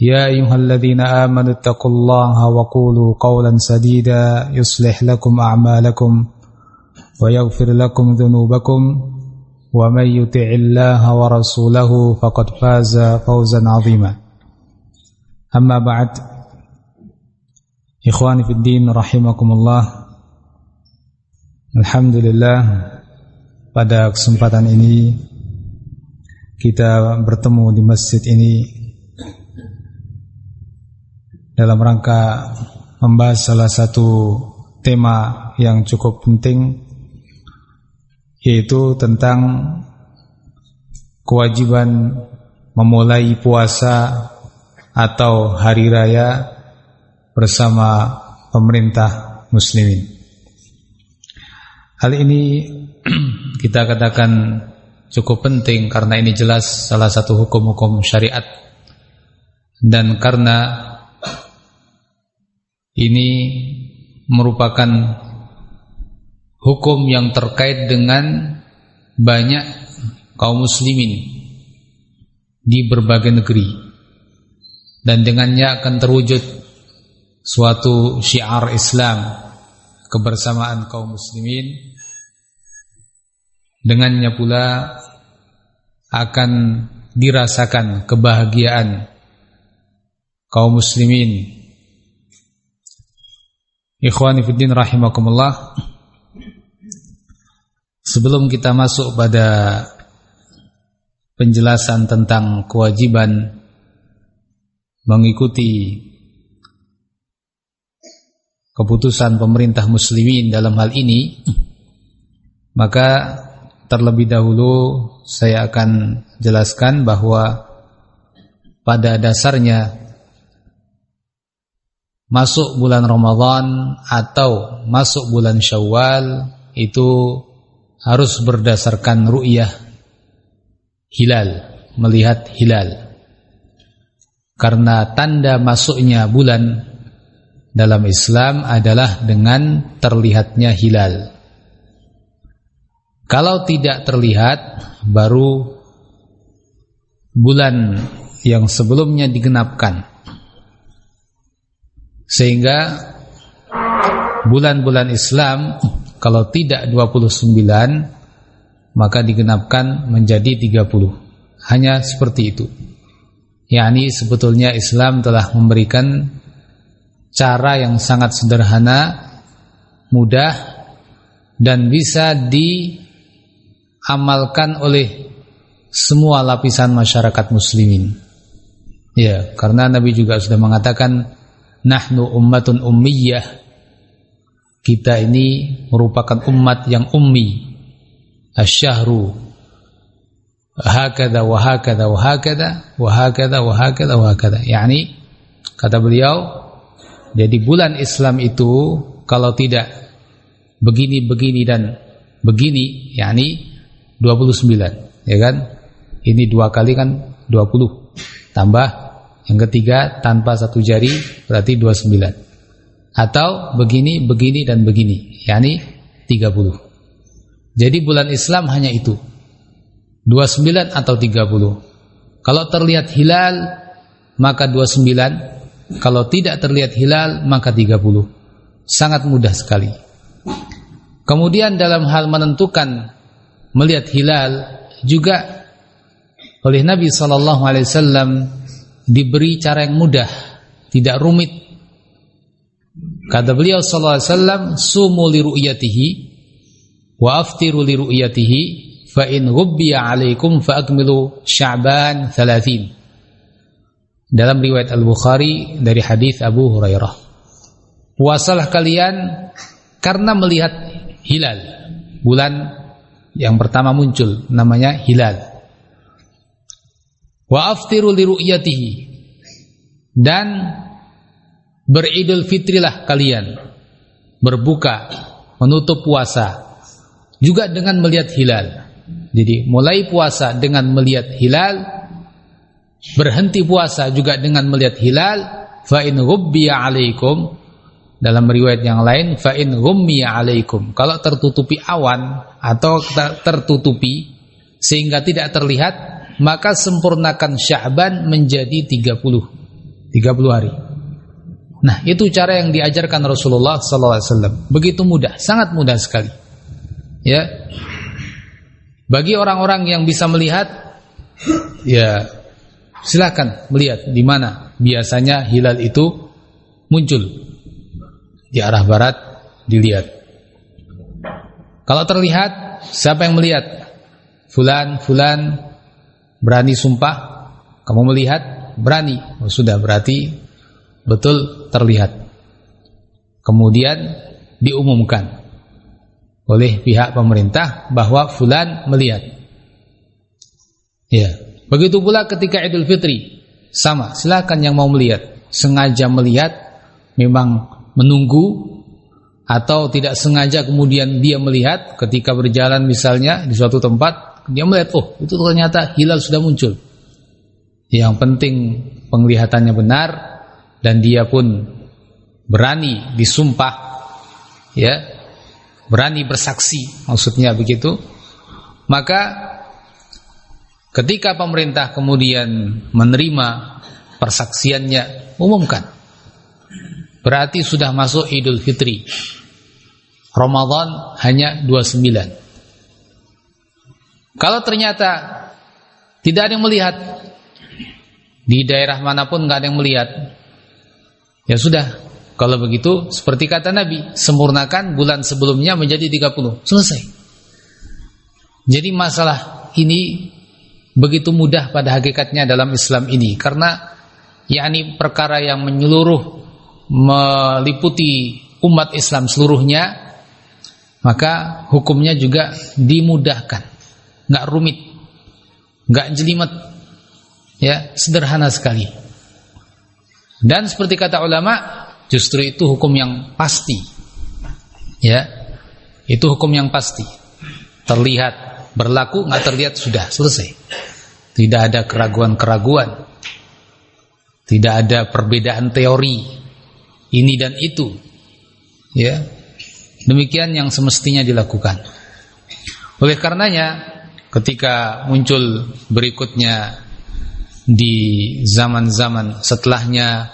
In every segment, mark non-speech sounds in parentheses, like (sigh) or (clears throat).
يا أيها الذين آمنوا اتقوا الله وقولوا قولا سديدا يصلح لكم أعمالكم ويغفر لكم ذنوبكم ومن يطع الله ورسوله فقد فاز فوزا عظيما. أما بعد إخواني في الدين رحمكم الله Alhamdulillah pada kesempatan ini kita bertemu di masjid ini dalam rangka membahas salah satu tema yang cukup penting yaitu tentang kewajiban memulai puasa atau hari raya bersama pemerintah muslimin. Hal ini (clears throat) kita katakan cukup penting karena ini jelas salah satu hukum-hukum syariat dan karena ini merupakan hukum yang terkait dengan banyak kaum muslimin di berbagai negeri. Dan dengannya akan terwujud suatu syiar Islam kebersamaan kaum muslimin. Dengannya pula akan dirasakan kebahagiaan kaum muslimin Ikhwani fiddin rahimakumullah. Sebelum kita masuk pada penjelasan tentang kewajiban mengikuti keputusan pemerintah muslimin dalam hal ini maka terlebih dahulu saya akan jelaskan bahwa pada dasarnya masuk bulan Ramadan atau masuk bulan Syawal itu harus berdasarkan ru'yah hilal, melihat hilal. Karena tanda masuknya bulan dalam Islam adalah dengan terlihatnya hilal. Kalau tidak terlihat baru bulan yang sebelumnya digenapkan sehingga bulan-bulan Islam kalau tidak 29 maka digenapkan menjadi 30. Hanya seperti itu. yakni sebetulnya Islam telah memberikan cara yang sangat sederhana, mudah dan bisa diamalkan oleh semua lapisan masyarakat muslimin. Ya, karena Nabi juga sudah mengatakan Nahnu ummatun ummiyah. Kita ini merupakan umat yang ummi. Asyahru. Hakada wa hakada wa hakada Wa hakada wa hakada wa hakada. Yani Kata beliau Jadi bulan Islam itu Kalau tidak Begini-begini dan Begini Yani 29 Ya kan? Ini dua kali kan 20 Tambah yang ketiga tanpa satu jari berarti 29. Atau begini, begini dan begini, yakni 30. Jadi bulan Islam hanya itu. 29 atau 30. Kalau terlihat hilal maka 29, kalau tidak terlihat hilal maka 30. Sangat mudah sekali. Kemudian dalam hal menentukan melihat hilal juga oleh Nabi wasallam diberi cara yang mudah, tidak rumit. Kata beliau sallallahu alaihi wasallam, "Sumu li ru'yatihi wa aftiru li ru'yatihi, fa in ghubbiya 'alaikum fa akmilu Sya'ban 30." Dalam riwayat Al-Bukhari dari hadis Abu Hurairah. Puasalah kalian karena melihat hilal. Bulan yang pertama muncul namanya hilal. Wa aftiru li ru'yatihi. Dan Beridul fitrilah kalian. Berbuka Menutup puasa. Juga dengan melihat hilal. Jadi mulai puasa dengan melihat hilal Berhenti puasa juga dengan melihat hilal Fa'in ghubbiya alaikum. Dalam riwayat yang lain Fa'in ghummiya alaikum. Kalau tertutupi awan Atau tertutupi Sehingga tidak terlihat Maka sempurnakan Sya'ban menjadi 30 30 hari Nah, itu cara yang diajarkan Rasulullah SAW. Begitu mudah, sangat mudah sekali. Ya. Bagi orang-orang yang bisa melihat, ya silakan melihat di mana biasanya hilal itu muncul di arah barat dilihat. Kalau terlihat, siapa yang melihat? Fulan, fulan berani sumpah, kamu melihat berani. Oh, sudah berarti betul terlihat. Kemudian diumumkan oleh pihak pemerintah bahwa fulan melihat. Ya, begitu pula ketika Idul Fitri sama, silakan yang mau melihat, sengaja melihat memang menunggu atau tidak sengaja kemudian dia melihat ketika berjalan misalnya di suatu tempat dia melihat oh itu ternyata hilal sudah muncul. Yang penting penglihatannya benar dan dia pun berani disumpah ya berani bersaksi maksudnya begitu. Maka ketika pemerintah kemudian menerima persaksiannya umumkan berarti sudah masuk Idul Fitri. Ramadan hanya 29 kalau ternyata tidak ada yang melihat di daerah mana pun nggak ada yang melihat Ya sudah, kalau begitu seperti kata Nabi, sempurnakan bulan sebelumnya menjadi 30. Selesai. Jadi masalah ini begitu mudah pada hakikatnya dalam Islam ini karena yakni perkara yang menyeluruh meliputi umat Islam seluruhnya maka hukumnya juga dimudahkan nggak rumit nggak jelimet ya sederhana sekali dan seperti kata ulama, justru itu hukum yang pasti. Ya. Itu hukum yang pasti. Terlihat berlaku, nggak terlihat sudah selesai. Tidak ada keraguan-keraguan. Tidak ada perbedaan teori ini dan itu. Ya. Demikian yang semestinya dilakukan. Oleh karenanya ketika muncul berikutnya di zaman-zaman setelahnya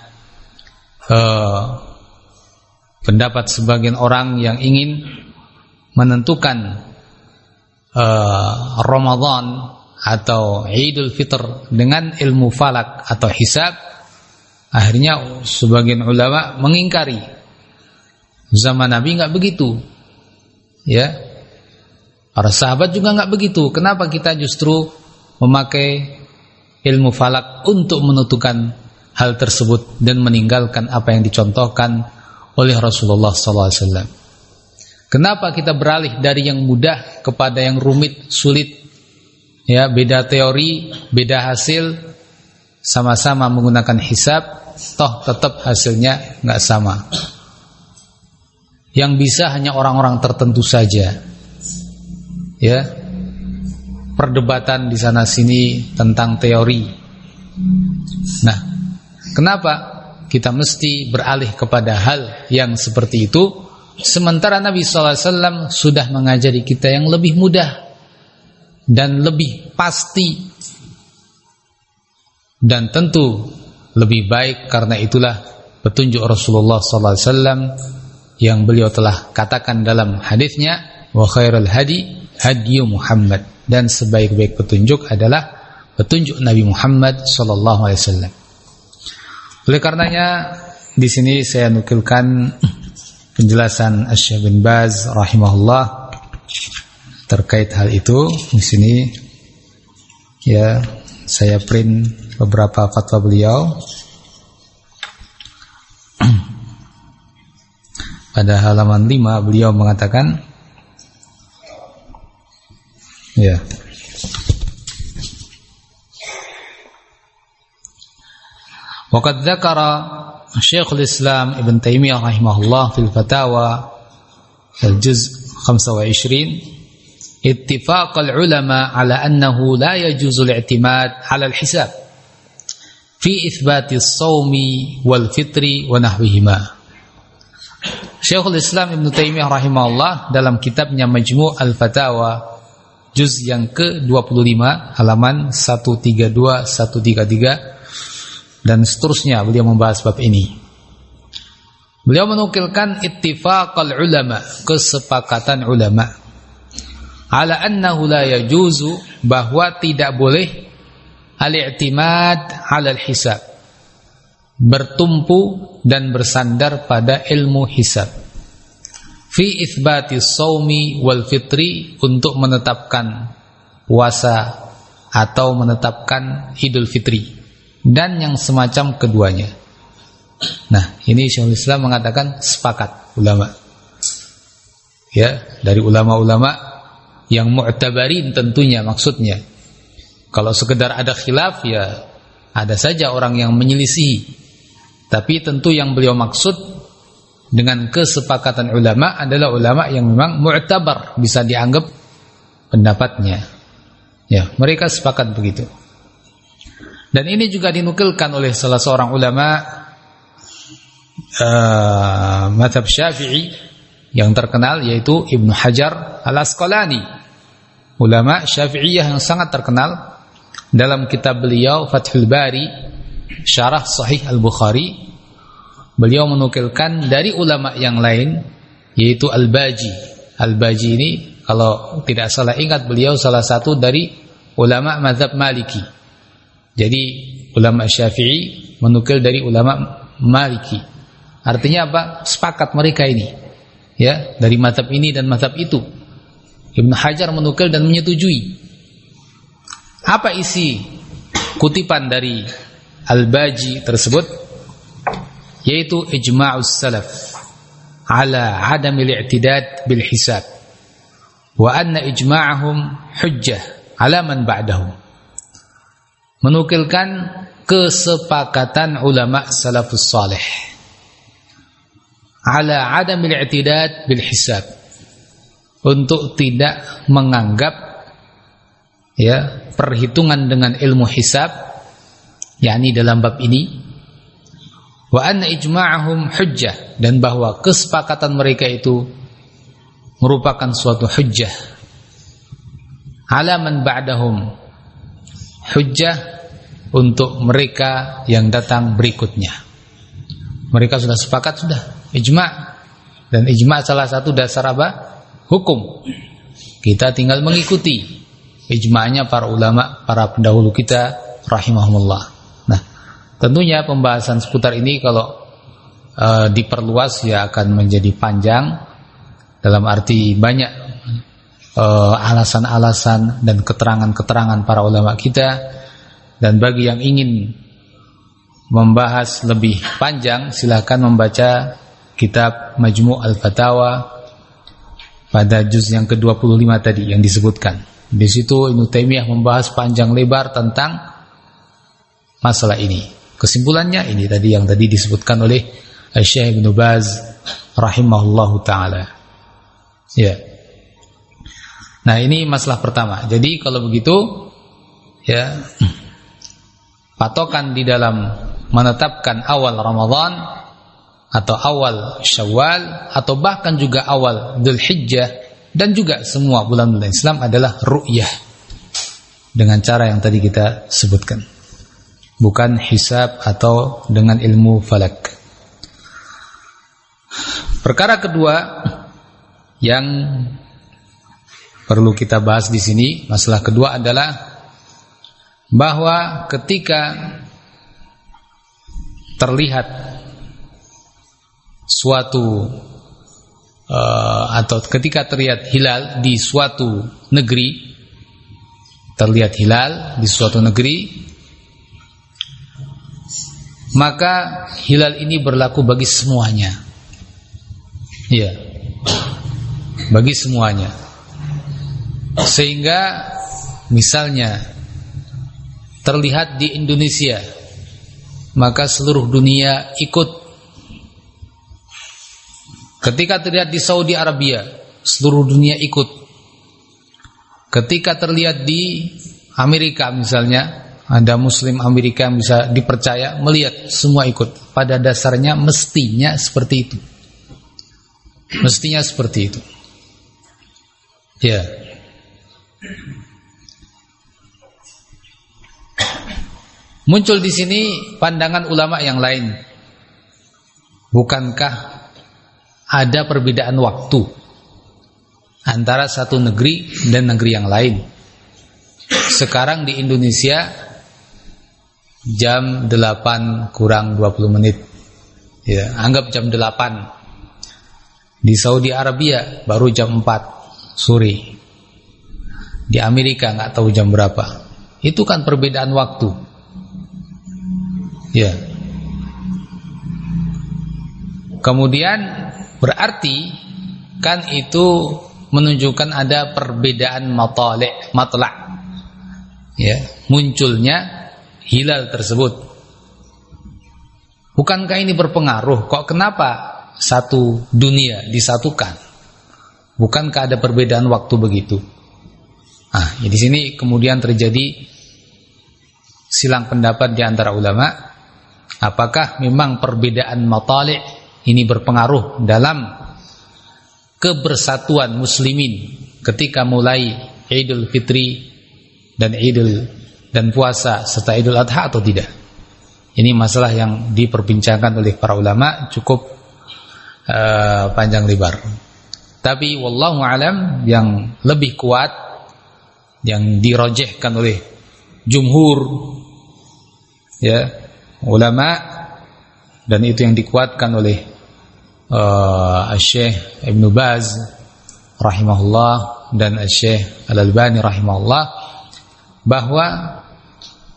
uh, pendapat sebagian orang yang ingin menentukan uh, Ramadan atau Idul Fitr dengan ilmu falak atau hisab akhirnya sebagian ulama mengingkari. Zaman Nabi nggak begitu ya para sahabat juga nggak begitu kenapa kita justru memakai ilmu falak untuk menentukan hal tersebut dan meninggalkan apa yang dicontohkan oleh Rasulullah SAW. Kenapa kita beralih dari yang mudah kepada yang rumit, sulit? Ya, beda teori, beda hasil, sama-sama menggunakan hisab, toh tetap hasilnya nggak sama. Yang bisa hanya orang-orang tertentu saja. Ya, perdebatan di sana sini tentang teori. Nah, kenapa kita mesti beralih kepada hal yang seperti itu? Sementara Nabi SAW sudah mengajari kita yang lebih mudah dan lebih pasti. Dan tentu lebih baik karena itulah petunjuk Rasulullah SAW yang beliau telah katakan dalam hadisnya wa khairul hadi hadi Muhammad. Dan sebaik-baik petunjuk adalah petunjuk Nabi Muhammad sallallahu alaihi wasallam. Oleh karenanya di sini saya nukilkan penjelasan Syekh bin Baz rahimahullah terkait hal itu. Di sini ya saya print beberapa fatwa beliau. Pada halaman 5 beliau mengatakan ya Waqad dzakara Syekhul Islam Ibn Taimiyah rahimahullah fil Fatawa al-juz 25 ittifaq al-ulama ala annahu la yajuzu al-i'timad ala al-hisab fi itsbat as-sawmi wal fitri wa nahwihima Syekhul Islam Ibn Taimiyah rahimahullah dalam kitabnya Majmu' al-Fatawa juz yang ke-25 halaman 132 133 dan seterusnya beliau membahas bab ini. Beliau menukilkan ittifaqal ulama, kesepakatan ulama ala annahu la yajuzu bahwa tidak boleh al-i'timad 'ala al-hisab. Bertumpu dan bersandar pada ilmu hisab. Fi itsbati shaumi wal fitri untuk menetapkan puasa atau menetapkan Idul Fitri dan yang semacam keduanya. Nah, ini Syekhul Islam mengatakan sepakat ulama. Ya, dari ulama-ulama yang mu'tabarin tentunya maksudnya. Kalau sekedar ada khilaf ya ada saja orang yang menyelisihi. Tapi tentu yang beliau maksud dengan kesepakatan ulama adalah ulama yang memang mu'tabar, bisa dianggap pendapatnya. Ya, mereka sepakat begitu. Dan ini juga dinukilkan oleh salah seorang ulama uh, madhab syafi'i yang terkenal yaitu Ibnu Hajar al-Asqalani. Ulama syafi'iyah yang sangat terkenal dalam kitab beliau Fathul Bari Syarah Sahih Al-Bukhari beliau menukilkan dari ulama yang lain yaitu Al-Baji. Al-Baji ini kalau tidak salah ingat beliau salah satu dari ulama mazhab Maliki. Jadi ulama Syafi'i menukil dari ulama Maliki. Artinya apa? Sepakat mereka ini. Ya, dari mazhab ini dan mazhab itu. Ibnu Hajar menukil dan menyetujui. Apa isi kutipan dari Al-Baji tersebut? Yaitu ijma'us salaf ala adamil i'tidad bil hisab. Wa anna ijma'ahum hujjah ala man ba'dahum. Menukilkan kesepakatan ulama salafus salih ala adamil i'tidad bil hisab. Untuk tidak menganggap ya perhitungan dengan ilmu hisab yakni dalam bab ini wa anna ijma'ahum hujjah dan bahwa kesepakatan mereka itu merupakan suatu hujjah ala man ba'dahum hujjah untuk mereka yang datang berikutnya. Mereka sudah sepakat sudah ijma dan ijma salah satu dasar apa? Hukum. Kita tinggal mengikuti ijma'nya para ulama, para pendahulu kita rahimahumullah. Tentunya pembahasan seputar ini kalau uh, diperluas ya akan menjadi panjang dalam arti banyak Eh, alasan-alasan uh, dan keterangan-keterangan para ulama kita dan bagi yang ingin membahas lebih panjang silahkan membaca kitab Majmu' Al-Fatawa pada juz yang ke-25 tadi yang disebutkan. Di situ Ibnu Taimiyah membahas panjang lebar tentang masalah ini. Kesimpulannya ini tadi yang tadi disebutkan oleh Syekh Ibnu Baz rahimahullahu taala. Ya. Nah ini masalah pertama. Jadi kalau begitu ya patokan di dalam menetapkan awal Ramadan atau awal Syawal atau bahkan juga awal Dzulhijjah dan juga semua bulan-bulan Islam adalah ru'yah dengan cara yang tadi kita sebutkan. Bukan hisab atau dengan ilmu falak. Perkara kedua yang perlu kita bahas di sini. Masalah kedua adalah bahwa ketika terlihat suatu uh, atau ketika terlihat hilal di suatu negeri terlihat hilal di suatu negeri maka hilal ini berlaku bagi semuanya. Ya bagi semuanya. Sehingga misalnya terlihat di Indonesia maka seluruh dunia ikut. Ketika terlihat di Saudi Arabia, seluruh dunia ikut. Ketika terlihat di Amerika misalnya, ada muslim Amerika yang bisa dipercaya melihat semua ikut. Pada dasarnya mestinya seperti itu. Mestinya seperti itu. Ya. Muncul di sini pandangan ulama yang lain. Bukankah ada perbedaan waktu antara satu negeri dan negeri yang lain. Sekarang di Indonesia jam 8 kurang 20 menit. Ya, anggap jam 8. Di Saudi Arabia baru jam 4 sore. Di Amerika nggak tahu jam berapa. Itu kan perbedaan waktu. Ya. Kemudian Berarti kan itu menunjukkan ada perbedaan matali' matla' ya, munculnya hilal tersebut. Bukankah ini berpengaruh? Kok kenapa satu dunia disatukan? Bukankah ada perbedaan waktu begitu? Ah, ya di sini kemudian terjadi silang pendapat di antara ulama. Apakah memang perbedaan matali' ini berpengaruh dalam kebersatuan muslimin ketika mulai Idul Fitri dan Idul dan puasa serta Idul Adha atau tidak. Ini masalah yang diperbincangkan oleh para ulama cukup uh, panjang lebar. Tapi wallahu alam yang lebih kuat yang dirojehkan oleh jumhur ya ulama dan itu yang dikuatkan oleh uh, Syekh Ibn Baz rahimahullah dan Syekh Al-Albani rahimahullah bahwa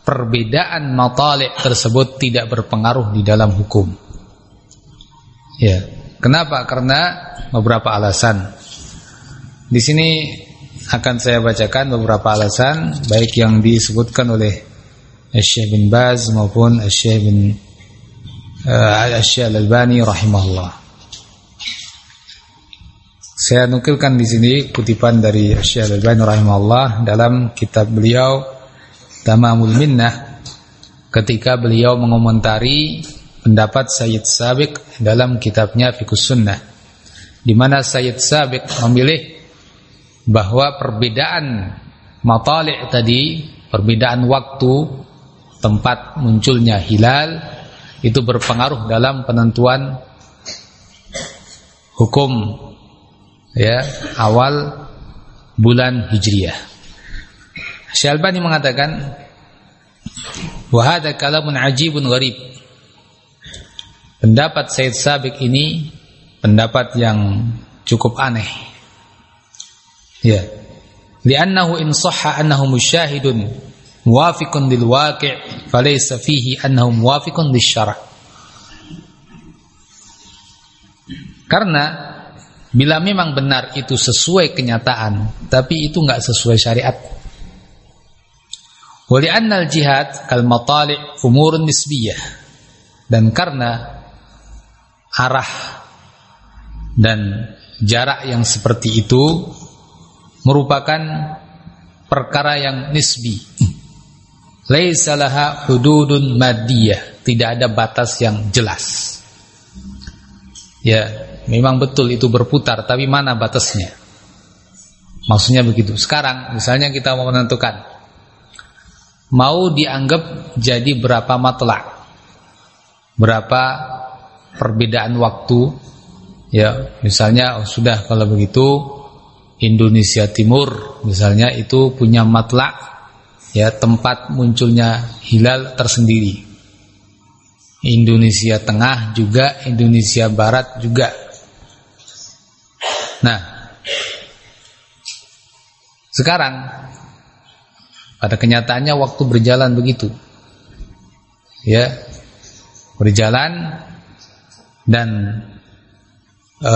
perbedaan matali' tersebut tidak berpengaruh di dalam hukum. Ya. Kenapa? Karena beberapa alasan. Di sini akan saya bacakan beberapa alasan baik yang disebutkan oleh Syekh bin Baz maupun Syekh bin uh, Syekh Al-Albani rahimahullah. Saya nukilkan di sini kutipan dari Syekh Al-Albani rahimahullah dalam kitab beliau Tamamul Minnah ketika beliau mengomentari pendapat Sayyid Sabiq dalam kitabnya Fiqhus Sunnah di mana Sayyid Sabiq memilih bahwa perbedaan matali' tadi, perbedaan waktu, tempat munculnya hilal itu berpengaruh dalam penentuan hukum ya awal bulan Hijriah. Syalbani mengatakan wa hadza kalamun ajibun gharib. Pendapat Said Sabiq ini pendapat yang cukup aneh. Ya. Li'annahu in sahha annahu musyahidun muwafiqun lil waqi' falaysa fihi annahu muwafiqun lisyara' Karena bila memang benar itu sesuai kenyataan, tapi itu enggak sesuai syariat. Wali annal jihad kal matali' umurun nisbiyah. Dan karena arah dan jarak yang seperti itu merupakan perkara yang nisbi laisa laha hududun madiyah, tidak ada batas yang jelas. Ya, memang betul itu berputar, tapi mana batasnya? Maksudnya begitu. Sekarang misalnya kita mau menentukan mau dianggap jadi berapa matla? Berapa perbedaan waktu? Ya, misalnya oh, sudah kalau begitu Indonesia Timur misalnya itu punya matla ya tempat munculnya hilal tersendiri. Indonesia Tengah juga, Indonesia Barat juga. Nah, sekarang pada kenyataannya waktu berjalan begitu. Ya. Berjalan dan e,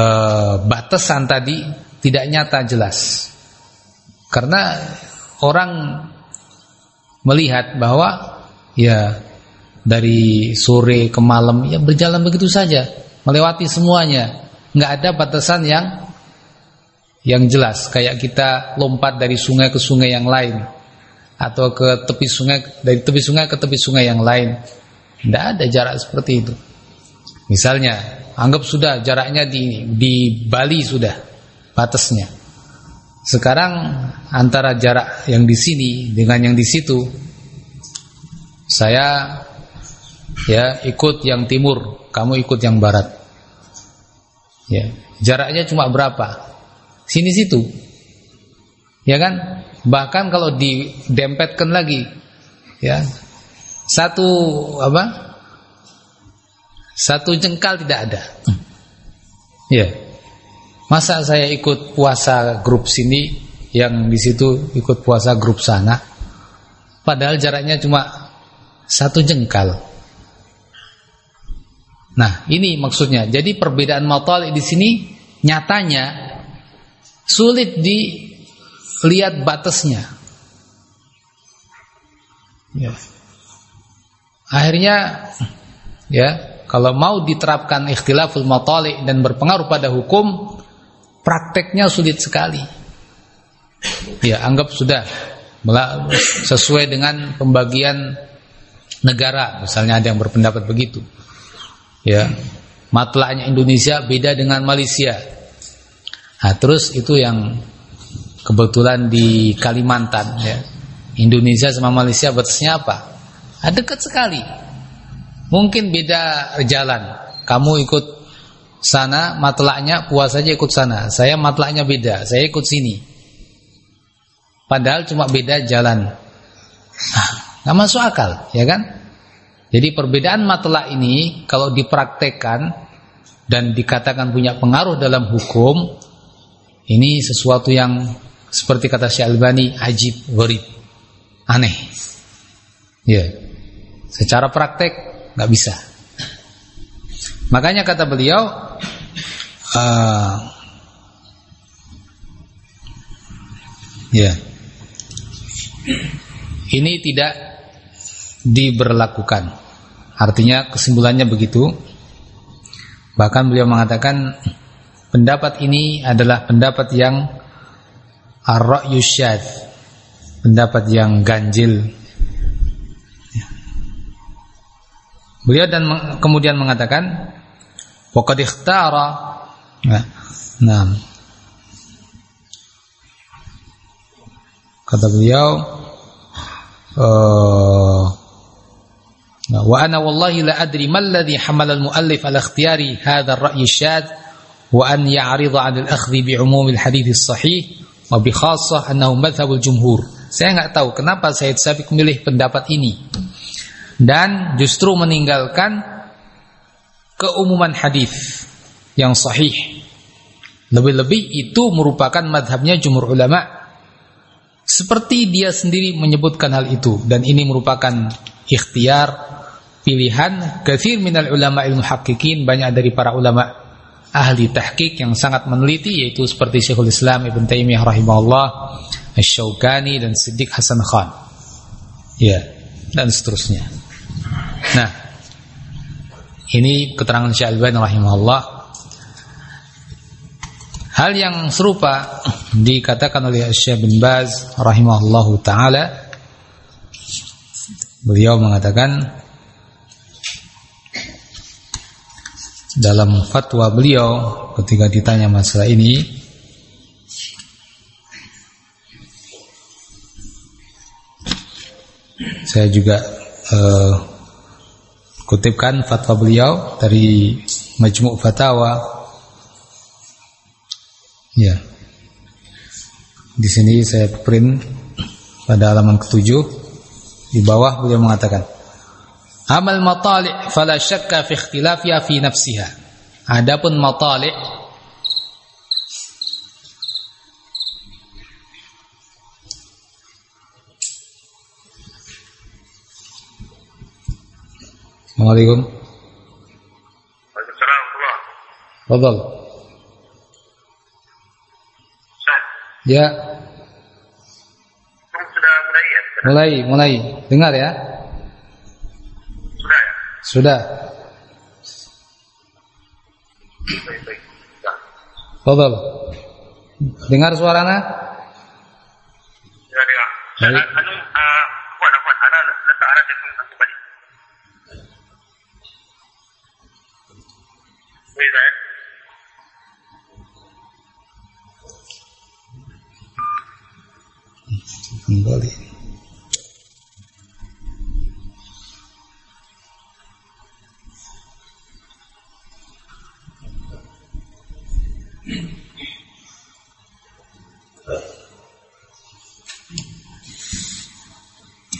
batasan tadi tidak nyata jelas. Karena orang melihat bahwa ya dari sore ke malam ya berjalan begitu saja, melewati semuanya. nggak ada batasan yang yang jelas kayak kita lompat dari sungai ke sungai yang lain atau ke tepi sungai dari tepi sungai ke tepi sungai yang lain. Tidak ada jarak seperti itu. Misalnya, anggap sudah jaraknya di di Bali sudah batasnya. Sekarang antara jarak yang di sini dengan yang di situ saya ya ikut yang timur, kamu ikut yang barat. Ya, jaraknya cuma berapa? Sini situ. Ya kan? Bahkan kalau didempetkan lagi ya. Satu apa? Satu jengkal tidak ada. Ya. Masa saya ikut puasa grup sini yang di situ ikut puasa grup sana? Padahal jaraknya cuma satu jengkal. Nah, ini maksudnya. Jadi perbedaan matali di sini nyatanya sulit dilihat batasnya. Ya. Akhirnya ya, kalau mau diterapkan ikhtilaful matali dan berpengaruh pada hukum, prakteknya sulit sekali. Ya, anggap sudah sesuai dengan pembagian negara, misalnya ada yang berpendapat begitu. Ya. Matlaknya Indonesia beda dengan Malaysia Nah, terus itu yang kebetulan di Kalimantan ya. Indonesia sama Malaysia batasnya apa? Ah, dekat sekali. Mungkin beda jalan. Kamu ikut sana matlaknya saja ikut sana. Saya matlaknya beda, saya ikut sini. Padahal cuma beda jalan. Nah, nggak masuk akal, ya kan? Jadi perbedaan matlak ini kalau dipraktekkan dan dikatakan punya pengaruh dalam hukum ini sesuatu yang seperti kata Syekh Albani ajib, gharib, aneh. Ya. Secara praktek nggak bisa. Makanya kata beliau uh, ya. Ini tidak diberlakukan. Artinya kesimpulannya begitu. Bahkan beliau mengatakan Pendapat ini adalah pendapat yang ar-ra'yu pendapat yang ganjil. Beliau dan kemudian mengatakan waqad ikhtara. Nah, kata beliau uh, wa ana wallahi la adri mal ladhi hamala al-muallif ala ikhtiyari hadha ar-ra'y syadh akhdhi bi umumil hadits sahih wa bi khassah annahu madhhabul jumhur. Saya enggak tahu kenapa Said Sabiq memilih pendapat ini dan justru meninggalkan keumuman hadis yang sahih. Lebih-lebih itu merupakan madhabnya jumhur ulama. Seperti dia sendiri menyebutkan hal itu dan ini merupakan ikhtiar pilihan kathir minal ulama ilmu hakikin banyak dari para ulama ahli tahqiq yang sangat meneliti yaitu seperti Syekhul Islam Ibn Taimiyah rahimahullah, Asy-Syaukani dan Siddiq Hasan Khan. Ya, dan seterusnya. Nah, ini keterangan Syekh Al-Albani rahimahullah. Hal yang serupa dikatakan oleh Syekh bin Baz rahimahullahu taala. Beliau mengatakan dalam fatwa beliau ketika ditanya masalah ini saya juga uh, kutipkan fatwa beliau dari Majmu' Fatawa. Ya. Di sini saya print pada halaman ketujuh. Di bawah beliau mengatakan Amal matali' fala syakka fi ikhtilafiha fi nafsiha. Adapun matali' Assalamualaikum. Fadal. Ya. ya. Mulai, mulai. Dengar ya. Sudah. Fadal. Dengar suaranya? Ya, dengar. Baik. Anu, ah, kuat, kuat. Ana letak arah telefon aku balik. Boleh, saya? Kembali.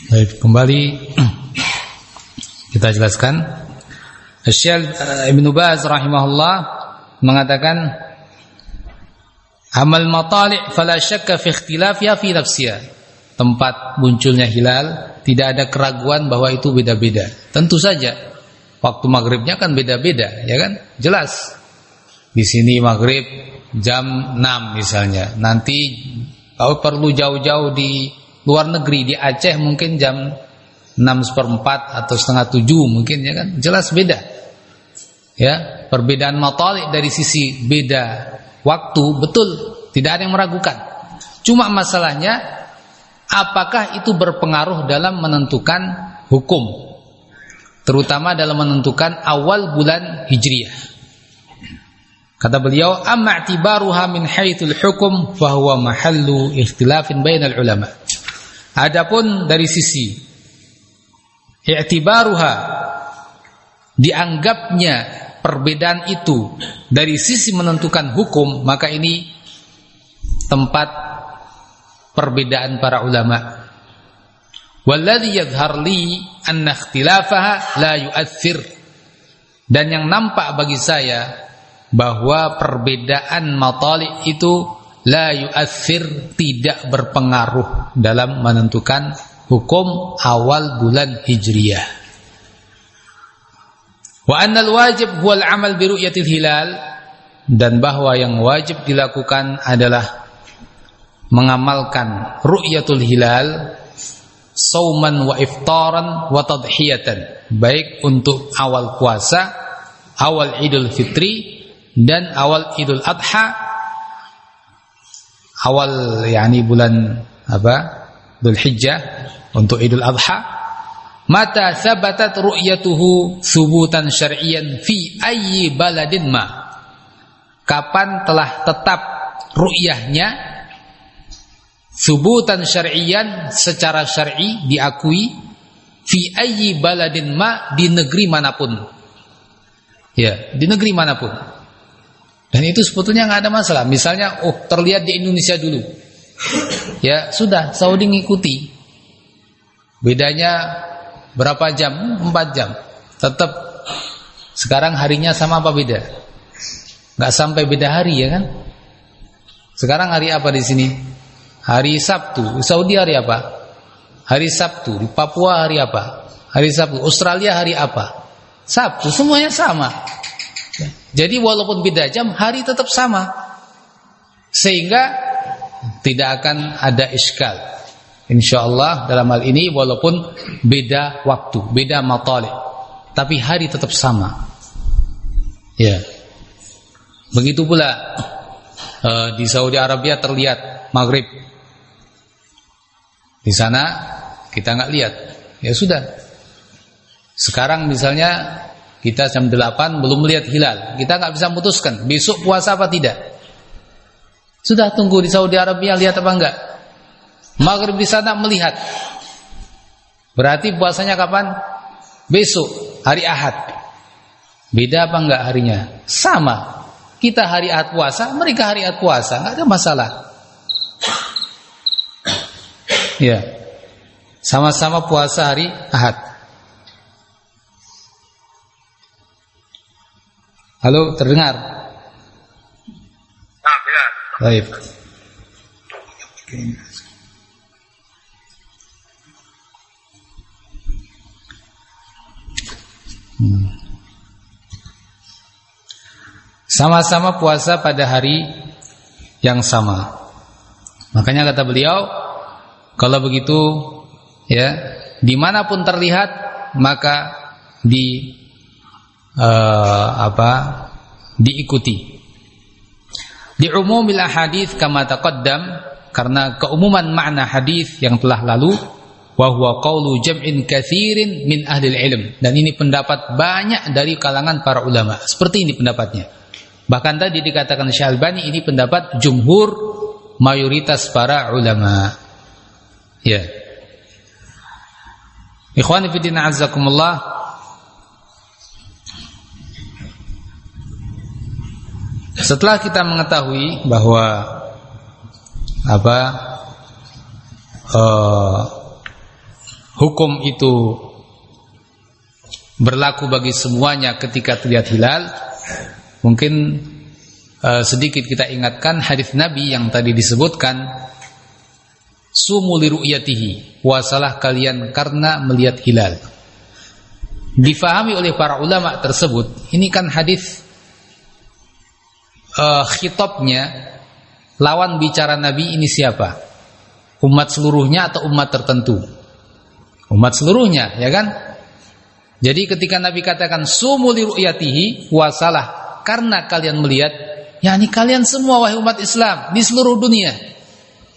Baik, kembali kita jelaskan. Syekh Ibn Baz rahimahullah mengatakan amal matali' fala syakka fi ikhtilafiha fi nafsiha. Tempat munculnya hilal tidak ada keraguan bahwa itu beda-beda. Tentu saja waktu maghribnya kan beda-beda, ya kan? Jelas. Di sini maghrib jam 6 misalnya. Nanti kalau perlu jauh-jauh di luar negeri di Aceh mungkin jam 6 seperempat atau setengah tujuh mungkin ya kan? Jelas beda. Ya perbedaan matalik dari sisi beda waktu betul. Tidak ada yang meragukan. Cuma masalahnya apakah itu berpengaruh dalam menentukan hukum? Terutama dalam menentukan awal bulan hijriah kata beliau amma i'tibaruha min haitsul hukum fahuwa mahallu ikhtilafin bainal ulama. Adapun dari sisi i'tibaruha dianggapnya perbedaan itu dari sisi menentukan hukum maka ini tempat perbedaan para ulama. Walladhi yadhhar li anna ikhtilafaha la yu'athir dan yang nampak bagi saya bahwa perbedaan matali itu la yu'athir tidak berpengaruh dalam menentukan hukum awal bulan Hijriyah. Wa annal wajib huwal amal bi ru'yatil hilal dan bahwa yang wajib dilakukan adalah mengamalkan ru'yatul hilal sauman wa iftaran wa tadhiyatan baik untuk awal puasa, awal Idul Fitri dan awal Idul Adha awal yakni bulan apa? Dhul Hijjah untuk Idul Adha mata sabatat ru'yatuhu subutan syar'iyan fi ayyi baladin ma kapan telah tetap ru'yahnya subutan syar'iyan secara syar'i diakui fi ayyi baladin ma di negeri mana pun ya di negeri mana pun dan itu sebetulnya nggak ada masalah. Misalnya oh terlihat di Indonesia dulu. Ya sudah Saudi ngikuti. Bedanya berapa jam? 4 jam. Tetap sekarang harinya sama apa beda? Nggak sampai beda hari ya kan? Sekarang hari apa di sini? Hari Sabtu. Di Saudi hari apa? Hari Sabtu. Di Papua hari apa? Hari Sabtu. Australia hari apa? Sabtu. Semuanya sama jadi walaupun beda jam hari tetap sama sehingga tidak akan ada iskal. Insyaallah dalam hal ini walaupun beda waktu, beda matalik, tapi hari tetap sama. Ya. Begitu pula uh, di Saudi Arabia terlihat maghrib. Di sana kita nggak lihat. Ya sudah. Sekarang misalnya kita jam 8 belum melihat hilal, kita nggak bisa memutuskan besok puasa apa tidak. Sudah tunggu di Saudi Arabia lihat apa enggak? Maghrib di sana melihat. Berarti puasanya kapan? Besok, hari Ahad. Beda apa enggak harinya? Sama. Kita hari Ahad puasa, mereka hari Ahad puasa, enggak ada masalah. Ya. Sama-sama puasa hari Ahad. Halo, terdengar? Ah, benar. Baik. Hmm. Sama-sama puasa pada hari yang sama. Makanya kata beliau, kalau begitu ya, di mana pun terlihat maka di uh, apa diikuti. Di umumil hadis kama taqaddam karena keumuman makna hadis yang telah lalu wa huwa qaulu jam'in katsirin min ahli ilm dan ini pendapat banyak dari kalangan para ulama. Seperti ini pendapatnya. Bahkan tadi dikatakan Syalbani ini pendapat jumhur mayoritas para ulama. Ya. Ikhwani fi din Setelah kita mengetahui bahwa apa uh, hukum itu berlaku bagi semuanya ketika terlihat hilal, mungkin uh, sedikit kita ingatkan hadis Nabi yang tadi disebutkan sumu liru'yatihi puasalah kalian karena melihat hilal. Difahami oleh para ulama tersebut, ini kan hadis uh, khitabnya lawan bicara Nabi ini siapa? Umat seluruhnya atau umat tertentu? Umat seluruhnya, ya kan? Jadi ketika Nabi katakan sumuli ru'yatihi wasalah karena kalian melihat, yakni kalian semua wahai umat Islam di seluruh dunia.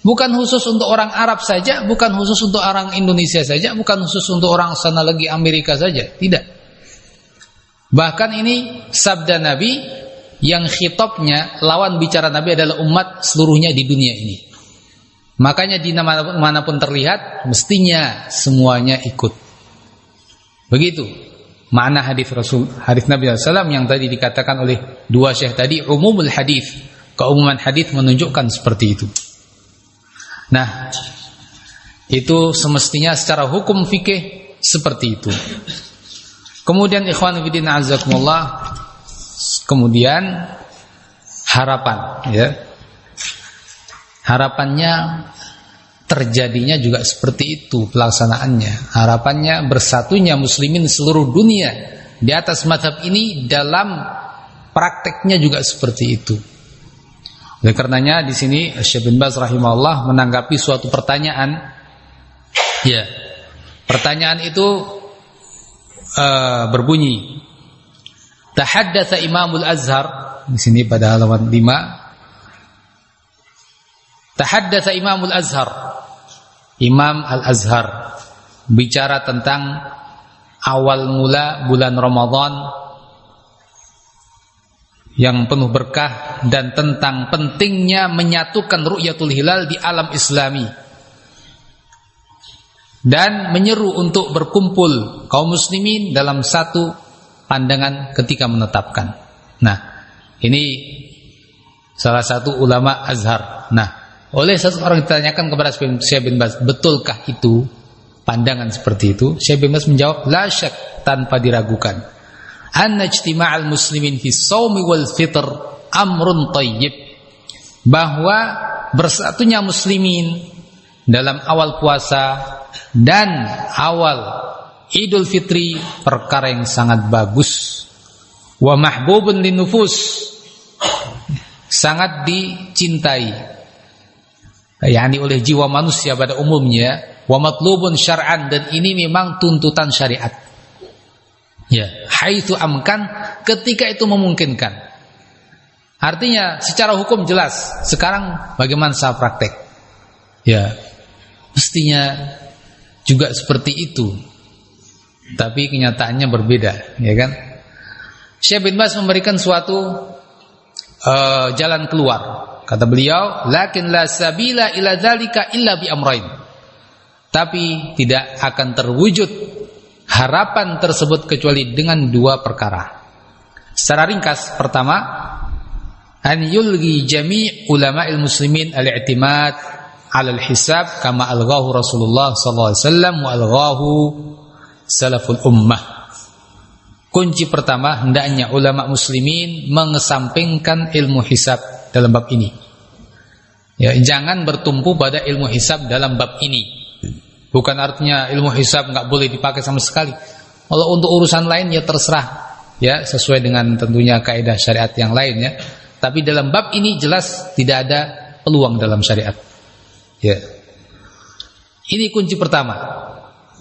Bukan khusus untuk orang Arab saja, bukan khusus untuk orang Indonesia saja, bukan khusus untuk orang sana lagi Amerika saja, tidak. Bahkan ini sabda Nabi yang khitabnya lawan bicara Nabi adalah umat seluruhnya di dunia ini. Makanya di mana pun terlihat mestinya semuanya ikut. Begitu makna hadis Rasul hadis Nabi SAW yang tadi dikatakan oleh dua syekh tadi umumul hadis keumuman hadis menunjukkan seperti itu. Nah, itu semestinya secara hukum fikih seperti itu. Kemudian ikhwan fillah azakumullah Kemudian harapan ya. Harapannya terjadinya juga seperti itu pelaksanaannya. Harapannya bersatunya muslimin seluruh dunia di atas madhab ini dalam prakteknya juga seperti itu. Oleh karenanya di sini Syekh bin Baz rahimahullah menanggapi suatu pertanyaan. Ya. Pertanyaan itu uh, berbunyi Tahaddatsa Imamul Azhar. Di sini pada halaman 5 Tahaddatsa Imamul Azhar. Imam Al-Azhar. Bicara tentang awal mula bulan Ramadan yang penuh berkah dan tentang pentingnya menyatukan ru'yatul hilal di alam islami. Dan menyeru untuk berkumpul kaum muslimin dalam satu pandangan ketika menetapkan. Nah, ini salah satu ulama Azhar. Nah, oleh seseorang ditanyakan kepada Syekh bin Baz, betulkah itu pandangan seperti itu? Syekh bin Baz menjawab, la syak tanpa diragukan. Anna ijtima'al muslimin fi shaumi wal fitr amrun thayyib. Bahwa bersatunya muslimin dalam awal puasa dan awal Idul Fitri perkara yang sangat bagus. Wa mahbubun linufus sangat dicintai. yakni oleh jiwa manusia pada umumnya wa matlubun syar'an dan ini memang tuntutan syariat. Ya, haitsu amkan ketika itu memungkinkan. Artinya secara hukum jelas. Sekarang bagaimana saya praktek? Ya, mestinya juga seperti itu tapi kenyataannya berbeda, ya kan? Syekh bin Bas memberikan suatu uh, jalan keluar. Kata beliau, "Lakin la sabila ila dzalika illa bi amrain." Tapi tidak akan terwujud harapan tersebut kecuali dengan dua perkara. Secara ringkas, pertama, an yulgi jami' ulama'il muslimin al-i'timad 'ala al-hisab kama alghahu Rasulullah sallallahu alaihi wasallam wa alghahu salaful ummah. Kunci pertama hendaknya ulama muslimin mengesampingkan ilmu hisab dalam bab ini. Ya, jangan bertumpu pada ilmu hisab dalam bab ini. Bukan artinya ilmu hisab nggak boleh dipakai sama sekali. Kalau untuk urusan lain ya terserah. ya sesuai dengan tentunya kaidah syariat yang lainnya. Tapi dalam bab ini jelas tidak ada peluang dalam syariat. Ya. Ini kunci pertama.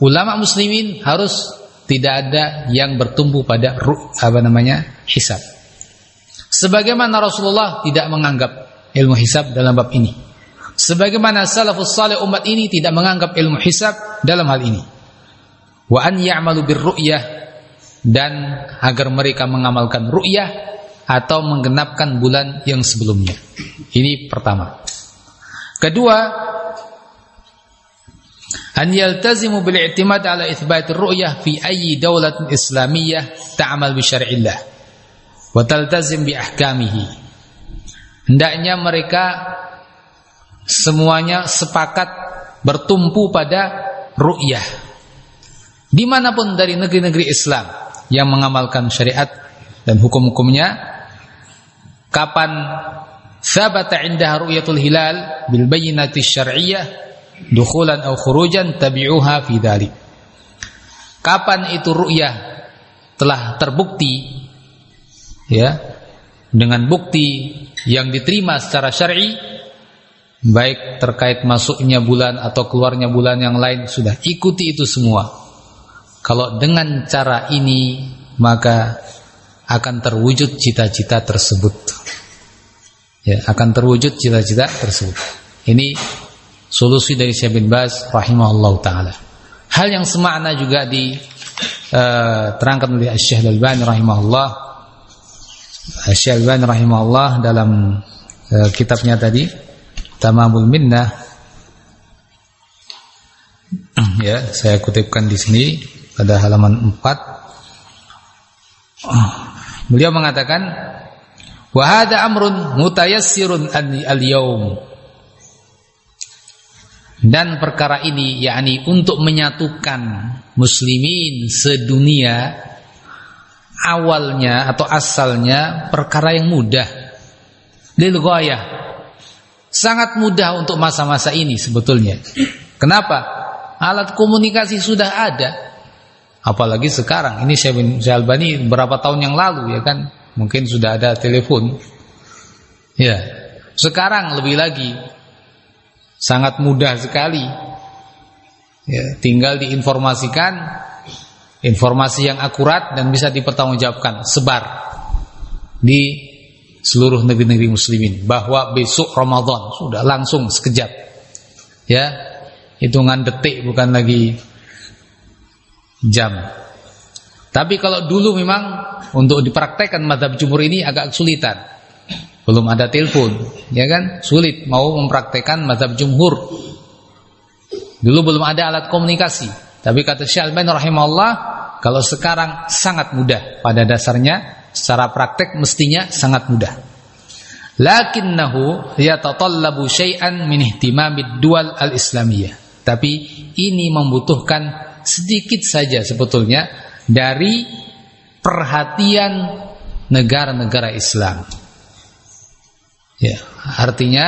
Ulama muslimin harus tidak ada yang bertumbuh pada apa namanya? hisab. Sebagaimana Rasulullah tidak menganggap ilmu hisab dalam bab ini. Sebagaimana salafus salih umat ini tidak menganggap ilmu hisab dalam hal ini. Wa an ya'malu birru'yah dan agar mereka mengamalkan ru'yah atau menggenapkan bulan yang sebelumnya. Ini pertama. Kedua, an yaltazimu bil i'timad ala itsbat ar-ru'yah fi ayyi dawlatin islamiyyah ta'mal bi syar'illah wa taltazim bi ahkamihi. Hendaknya mereka semuanya sepakat bertumpu pada ru'yah. Di mana pun dari negeri-negeri Islam yang mengamalkan syariat dan hukum-hukumnya, kapan sabata indah ru'yatul hilal bil bayyinati syar'iyyah dukhulan aw khurujan tabi'uha fi. Kapan itu ru'yah telah terbukti ya dengan bukti yang diterima secara syar'i baik terkait masuknya bulan atau keluarnya bulan yang lain sudah ikuti itu semua. Kalau dengan cara ini maka akan terwujud cita-cita tersebut. Ya akan terwujud cita-cita tersebut. Ini solusi dari Syekh bin Baz rahimahullah taala. Hal yang semakna juga diterangkan uh, oleh Syekh Al-Albani rahimahullah. Syekh Al-Albani rahimahullah dalam uh, kitabnya tadi Tamamul Minnah. (clears throat) Ya saya kutipkan di sini pada halaman 4 beliau mengatakan wa hadha amrun mutayassirun al-yaum dan perkara ini yakni untuk menyatukan muslimin sedunia awalnya atau asalnya perkara yang mudah lil ghayah Sangat mudah untuk masa-masa ini sebetulnya. Kenapa? Alat komunikasi sudah ada. Apalagi sekarang. Ini Syekh bin berapa tahun yang lalu ya kan. Mungkin sudah ada telepon. Ya. Sekarang lebih lagi. Sangat mudah sekali. Ya, tinggal diinformasikan informasi yang akurat dan bisa dipertanggungjawabkan sebar di seluruh negeri-negeri muslimin bahwa besok Ramadan sudah langsung sekejap. Ya. Hitungan detik bukan lagi jam. Tapi kalau dulu memang untuk dipraktekkan madhab jumhur ini agak kesulitan. Belum ada telepon, ya kan? Sulit mau mempraktekkan madhab jumhur. Dulu belum ada alat komunikasi. Tapi kata Syalban rahimahullah, kalau sekarang sangat mudah pada dasarnya secara praktek mestinya sangat mudah. Lakinnahu yatatallabu syai'an min ihtimamid dual al-islamiyah. Tapi ini membutuhkan sedikit saja sebetulnya dari perhatian negara-negara Islam. Ya, artinya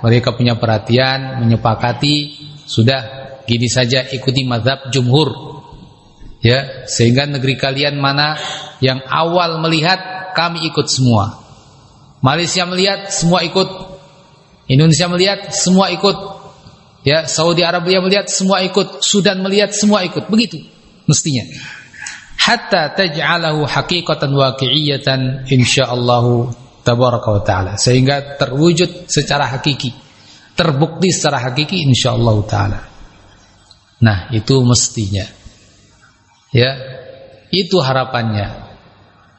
mereka punya perhatian, menyepakati sudah gini saja ikuti mazhab jumhur. Ya, sehingga negeri kalian mana yang awal melihat kami ikut semua. Malaysia melihat semua ikut. Indonesia melihat semua ikut. Ya, Saudi Arabia melihat semua ikut. Sudan melihat semua ikut. Begitu mestinya. Hatta taj'alahu haqiqatan waqi'iyatan insyaallah tabaraka wa taala sehingga terwujud secara hakiki. Terbukti secara hakiki insyaallah taala. Nah, itu mestinya. Ya, itu harapannya.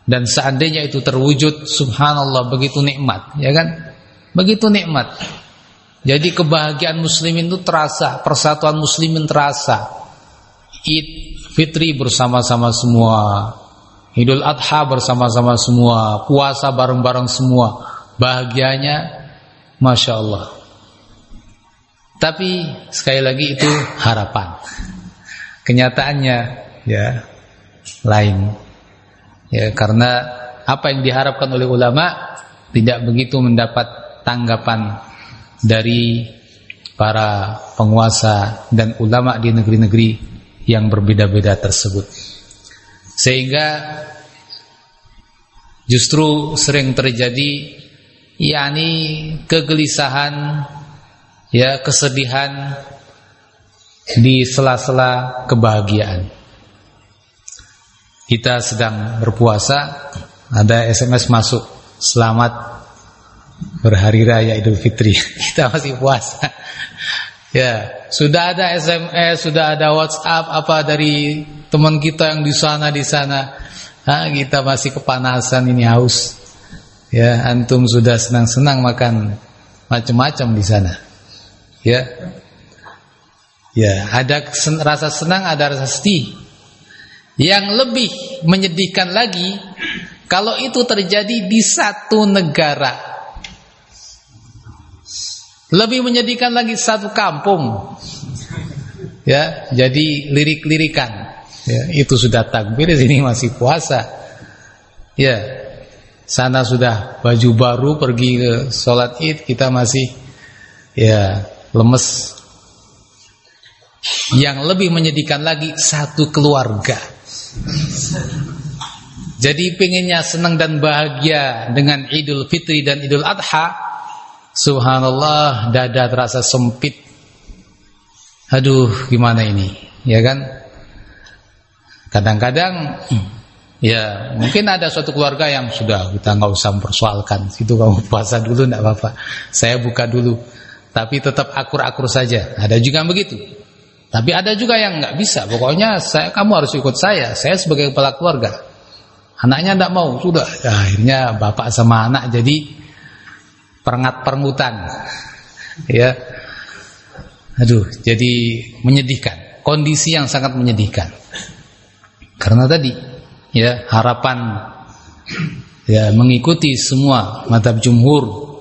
Dan seandainya itu terwujud Subhanallah begitu nikmat Ya kan Begitu nikmat Jadi kebahagiaan muslimin itu terasa Persatuan muslimin terasa Id fitri bersama-sama semua Idul Adha bersama-sama semua Puasa bareng-bareng semua Bahagianya Masya Allah. Tapi sekali lagi itu harapan. Kenyataannya ya lain. Ya karena apa yang diharapkan oleh ulama tidak begitu mendapat tanggapan dari para penguasa dan ulama di negeri-negeri yang berbeda-beda tersebut sehingga justru sering terjadi yakni kegelisahan ya kesedihan di sela-sela kebahagiaan. Kita sedang berpuasa, ada SMS masuk, selamat berhari raya Idul Fitri. (laughs) Kita masih puasa. ya, sudah ada SMS, sudah ada WhatsApp apa dari teman kita yang di sana di sana. Ha, kita masih kepanasan ini haus. Ya, antum sudah senang-senang makan macam-macam di sana. Ya, Ya, ada sen rasa senang, ada rasa sedih. Yang lebih menyedihkan lagi kalau itu terjadi di satu negara. Lebih menyedihkan lagi satu kampung. Ya, jadi lirik-lirikan. Ya, itu sudah takbir, sini masih puasa. Ya, sana sudah baju baru pergi ke sholat id, kita masih ya lemes yang lebih menyedihkan lagi satu keluarga. Jadi pengennya senang dan bahagia dengan Idul Fitri dan Idul Adha. Subhanallah, dada terasa sempit. Aduh, gimana ini? Ya kan? Kadang-kadang ya mungkin ada suatu keluarga yang sudah kita nggak usah mempersoalkan. Itu kamu puasa dulu enggak apa-apa. Saya buka dulu. Tapi tetap akur-akur saja. Ada juga yang begitu. Tapi ada juga yang nggak bisa. Pokoknya saya, kamu harus ikut saya. Saya sebagai kepala keluarga. Anaknya tidak mau, sudah. Ya, akhirnya bapak sama anak jadi perengat perengutan. Ya, aduh, jadi menyedihkan. Kondisi yang sangat menyedihkan. Karena tadi, ya harapan ya mengikuti semua madhab jumhur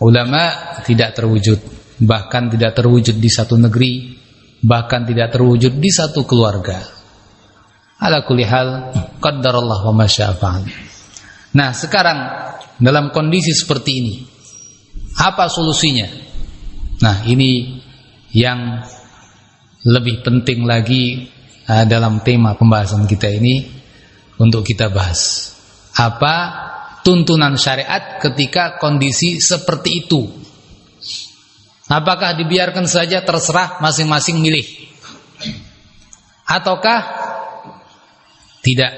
ulama tidak terwujud bahkan tidak terwujud di satu negeri bahkan tidak terwujud di satu keluarga. Ala kulli hal qaddarallah wa. Nah, sekarang dalam kondisi seperti ini apa solusinya? Nah, ini yang lebih penting lagi uh, dalam tema pembahasan kita ini untuk kita bahas. Apa tuntunan syariat ketika kondisi seperti itu? Apakah dibiarkan saja terserah masing-masing milih? Ataukah tidak?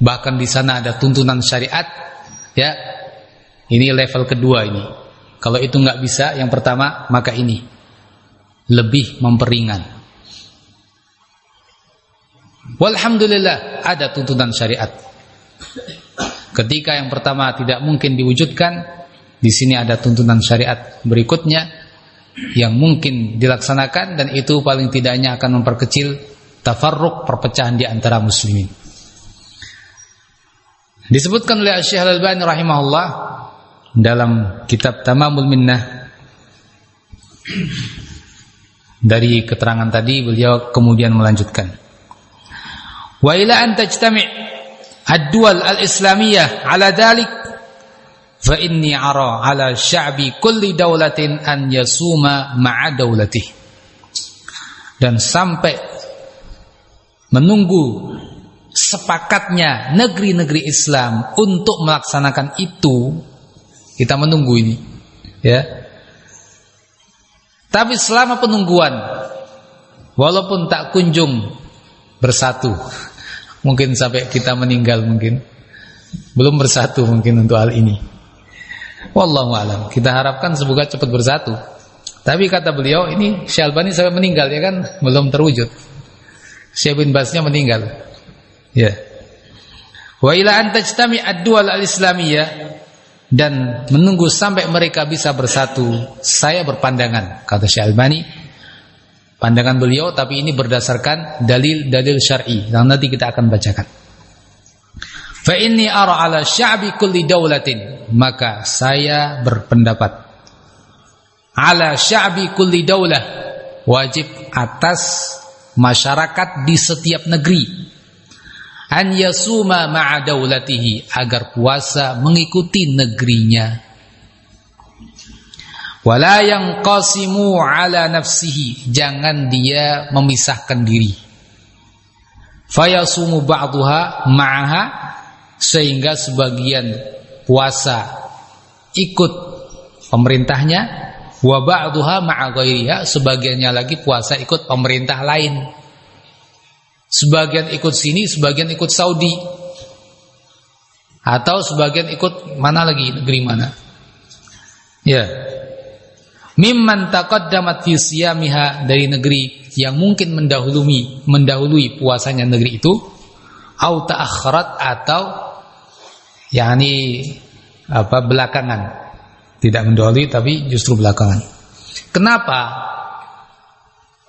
Bahkan di sana ada tuntunan syariat, ya. Ini level kedua ini. Kalau itu nggak bisa, yang pertama maka ini lebih memperingan. Walhamdulillah ada tuntunan syariat. Ketika yang pertama tidak mungkin diwujudkan, di sini ada tuntunan syariat berikutnya yang mungkin dilaksanakan dan itu paling tidaknya akan memperkecil tafarruk perpecahan di antara muslimin. Disebutkan oleh Syekh Al-Albani rahimahullah dalam kitab Tamamul Minnah dari keterangan tadi beliau kemudian melanjutkan wa ila an tajtami' ad-duwal al-islamiyah ala dhalik fa inni ara ala sya'bi kulli daulatin an yasuma ma'a daulatih dan sampai menunggu sepakatnya negeri-negeri Islam untuk melaksanakan itu kita menunggu ini ya. Tapi selama penungguan walaupun tak kunjung bersatu mungkin sampai kita meninggal mungkin belum bersatu mungkin untuk hal ini Wallahu alam. Kita harapkan semoga cepat bersatu. Tapi kata beliau ini Syalbani sampai meninggal ya kan belum terwujud. Syekh Basnya meninggal. Ya. Wa ila an tajtami ad-dual al-islamiyah dan menunggu sampai mereka bisa bersatu, saya berpandangan kata Syekh Albani pandangan beliau tapi ini berdasarkan dalil-dalil syar'i yang nanti kita akan bacakan. Fa inni ara ala sya'bi kulli daulatin maka saya berpendapat ala sya'bi kulli daulah wajib atas masyarakat di setiap negeri an yasuma ma'a daulatihi agar puasa mengikuti negerinya wala yang qasimu ala nafsihi. Jangan dia memisahkan diri. Fayasumu ba'daha ma'aha. Sehingga sebagian puasa ikut pemerintahnya. Wa ba'dhuha ma'a ghairiha. Sebagiannya lagi puasa ikut pemerintah lain. Sebagian ikut sini sebagian ikut Saudi. Atau sebagian ikut mana lagi? Negeri mana? Ya mimman taqaddamat fi siyamiha dari negeri yang mungkin mendahului mendahului puasanya negeri itu au ta'akhkharat atau yakni apa belakangan. Tidak mendahului tapi justru belakangan. Kenapa?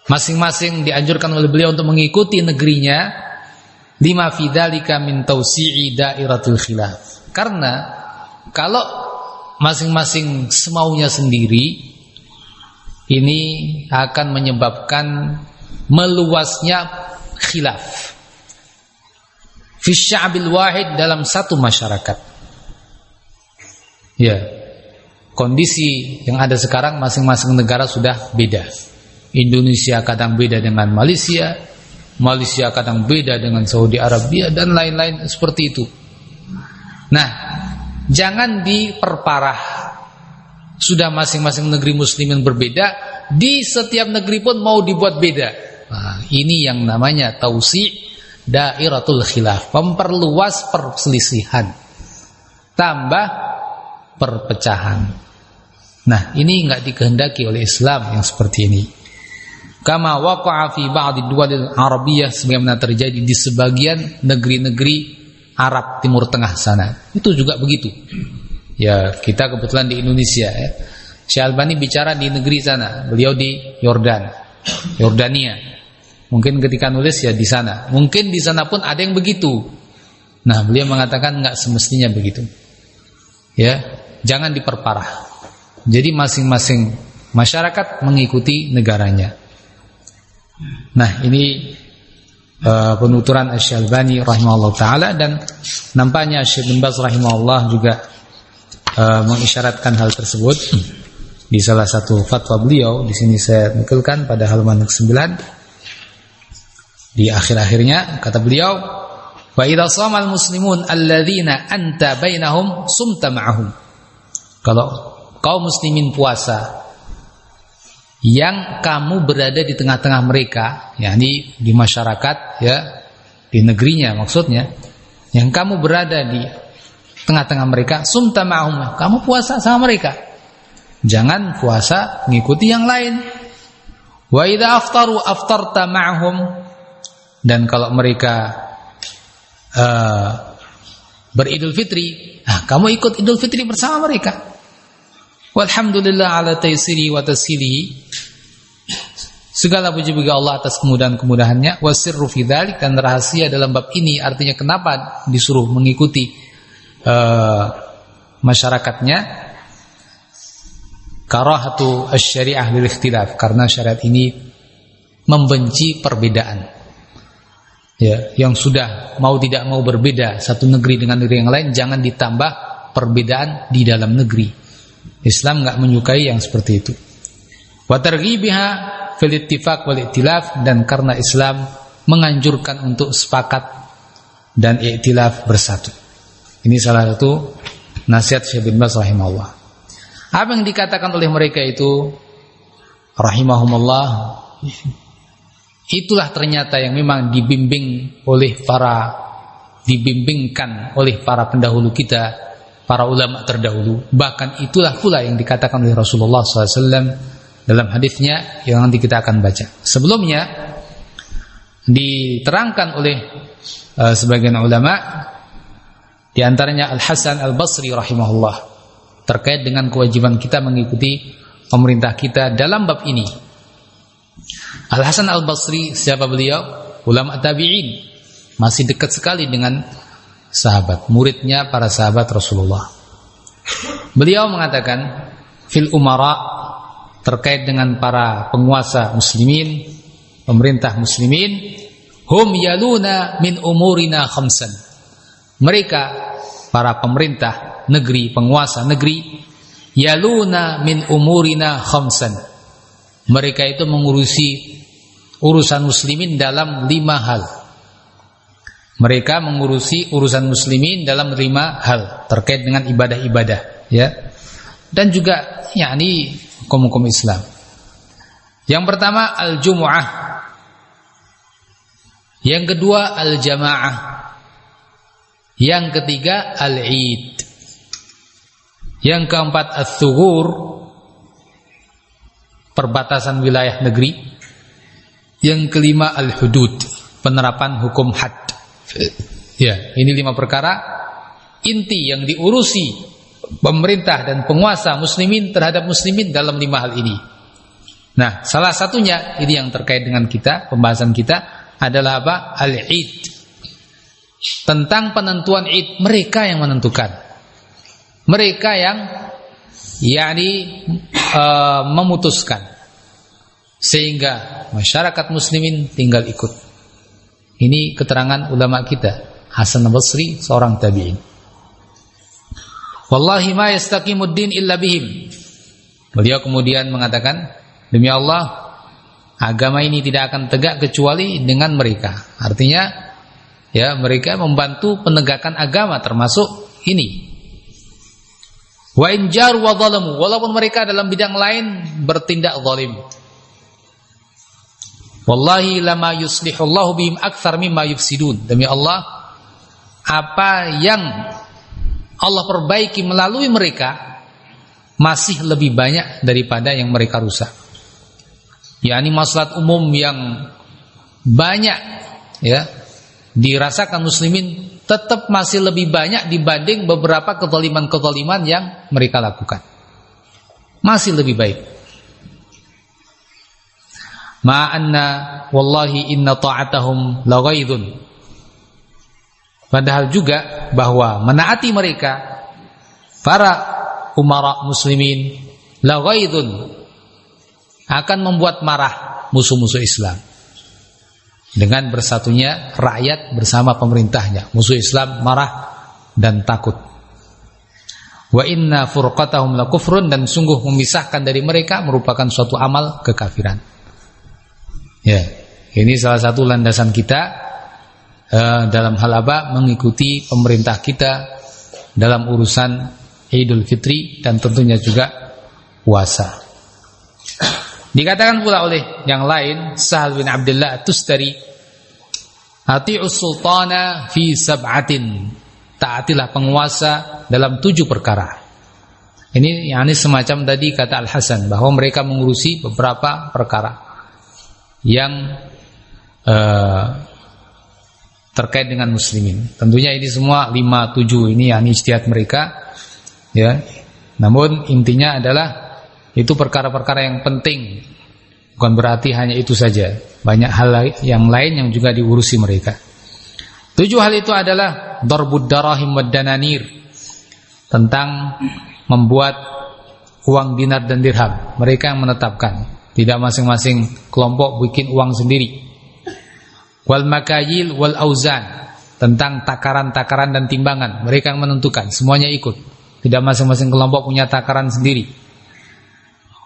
Masing-masing dianjurkan oleh beliau untuk mengikuti negerinya lima fidzalika min tausi'i dairatul khilaf. Karena kalau masing-masing semaunya sendiri ini akan menyebabkan meluasnya khilaf fi sya'bil wahid dalam satu masyarakat. Ya. Kondisi yang ada sekarang masing-masing negara sudah beda. Indonesia kadang beda dengan Malaysia, Malaysia kadang beda dengan Saudi Arabia dan lain-lain seperti itu. Nah, jangan diperparah sudah masing-masing negeri muslimin berbeda, di setiap negeri pun mau dibuat beda. Nah, ini yang namanya tausi dairatul khilaf, memperluas perselisihan. Tambah perpecahan. Nah, ini enggak dikehendaki oleh Islam yang seperti ini. Kama waqa'a fi ba'd ad Arabiyah sebagaimana terjadi di sebagian negeri-negeri Arab Timur Tengah sana. Itu juga begitu. Ya, kita kebetulan di Indonesia ya. Syekh Albani bicara di negeri sana, beliau di Yordan, Yordania. Mungkin ketika nulis ya di sana. Mungkin di sana pun ada yang begitu. Nah, beliau mengatakan nggak semestinya begitu. Ya, jangan diperparah. Jadi masing-masing masyarakat mengikuti negaranya. Nah, ini uh, penuturan Syekh Albani rahimahullah taala dan nampaknya Syekh bin Baz rahimahullah juga uh, mengisyaratkan hal tersebut di salah satu fatwa beliau. Di sini saya nukilkan pada halaman ke-9 di akhir-akhirnya kata beliau wa idza shamal muslimun alladzina anta bainahum sumta ma'ahum. Kalau kaum muslimin puasa yang kamu berada di tengah-tengah mereka yakni di masyarakat ya di negerinya maksudnya yang kamu berada di tengah-tengah mereka. Sumta ma'hum. Kamu puasa sama mereka. Jangan puasa mengikuti yang lain. Wa idza aftaru aftarta ma'hum. Dan kalau mereka uh, beridul fitri nah, kamu ikut idul fitri bersama mereka. Walhamdulillah ala taysiri wa tasili Segala puji bagi Allah atas kemudahan-kemudahannya. Wasirru fi dan rahasia dalam bab ini artinya kenapa disuruh mengikuti uh, masyarakatnya karahatu syariah lil ikhtilaf karena syariat ini membenci perbedaan. Ya, yang sudah mau tidak mau berbeda satu negeri dengan negeri yang lain jangan ditambah perbedaan di dalam negeri. Islam nggak menyukai yang seperti itu. Wa targhibiha fil ittifaq wal iktilaf dan karena Islam menganjurkan untuk sepakat dan iktilaf bersatu. Ini salah satu nasihat Syekh bin Baz rahimahullah. Apa yang dikatakan oleh mereka itu rahimahumullah itulah ternyata yang memang dibimbing oleh para dibimbingkan oleh para pendahulu kita, para ulama terdahulu. Bahkan itulah pula yang dikatakan oleh Rasulullah SAW dalam hadisnya yang nanti kita akan baca. Sebelumnya diterangkan oleh uh, sebagian ulama di antaranya Al Hasan Al Basri rahimahullah terkait dengan kewajiban kita mengikuti pemerintah kita dalam bab ini. Al Hasan Al Basri siapa beliau? Ulama tabi'in. Masih dekat sekali dengan sahabat, muridnya para sahabat Rasulullah. Beliau mengatakan fil umara terkait dengan para penguasa muslimin, pemerintah muslimin, hum yaluna min umurina khamsan mereka para pemerintah negeri, penguasa negeri yaluna min umurina khamsan. Mereka itu mengurusi urusan muslimin dalam lima hal. Mereka mengurusi urusan muslimin dalam lima hal terkait dengan ibadah-ibadah, ya. Dan juga yakni hukum-hukum Islam. Yang pertama al-jumu'ah. Yang kedua al-jamaah. Yang ketiga al-id. Yang keempat as-sughur. Perbatasan wilayah negeri. Yang kelima al-hudud, penerapan hukum had. Ya, ini lima perkara inti yang diurusi pemerintah dan penguasa muslimin terhadap muslimin dalam lima hal ini. Nah, salah satunya ini yang terkait dengan kita, pembahasan kita adalah apa? Al-Id. Tentang penentuan Id, mereka yang menentukan. Mereka yang yakni uh, memutuskan. Sehingga masyarakat muslimin tinggal ikut. Ini keterangan ulama kita, Hasan Basri seorang tabi'in. Wallahi ma yastaqimuddin illa bihim. Beliau kemudian mengatakan, Demi Allah, agama ini tidak akan tegak kecuali dengan mereka. Artinya, ya mereka membantu penegakan agama termasuk ini. Wa wa walaupun mereka dalam bidang lain bertindak zalim. Wallahi lama yuslihullahu bihim akthar mimma yufsidun. Demi Allah, apa yang Allah perbaiki melalui mereka masih lebih banyak daripada yang mereka rusak yakni maslahat umum yang banyak ya dirasakan muslimin tetap masih lebih banyak dibanding beberapa kezaliman-kezaliman yang mereka lakukan. Masih lebih baik. Ma'anna wallahi inna ta'atahum laghaidun. Padahal juga bahwa menaati mereka para umara muslimin laghaidun akan membuat marah musuh-musuh Islam dengan bersatunya rakyat bersama pemerintahnya. Musuh Islam marah dan takut. Wa inna furqatahum lakufrun dan sungguh memisahkan dari mereka merupakan suatu amal kekafiran. Ya ini salah satu landasan kita uh, dalam hal apa? Mengikuti pemerintah kita dalam urusan Idul Fitri dan tentunya juga puasa Dikatakan pula oleh yang lain Sahal bin Abdullah Tustari Ati'us sultana fi sab'atin. Taatilah penguasa dalam tujuh perkara. Ini yang ini semacam tadi kata Al-Hasan Bahwa mereka mengurusi beberapa perkara. Yang uh, Terkait dengan muslimin. Tentunya ini semua lima tujuh Ini yang istiadat mereka ya. Namun intinya adalah itu perkara-perkara yang penting. Bukan berarti hanya itu saja. Banyak hal yang lain yang juga diurusi mereka. Tujuh hal itu adalah darbud darahim dananir. Tentang membuat uang dinar dan dirham. Mereka yang menetapkan. Tidak masing-masing kelompok bikin uang sendiri. Wal makayil wal auzan. Tentang takaran-takaran dan timbangan. Mereka yang menentukan. Semuanya ikut. Tidak masing-masing kelompok punya takaran sendiri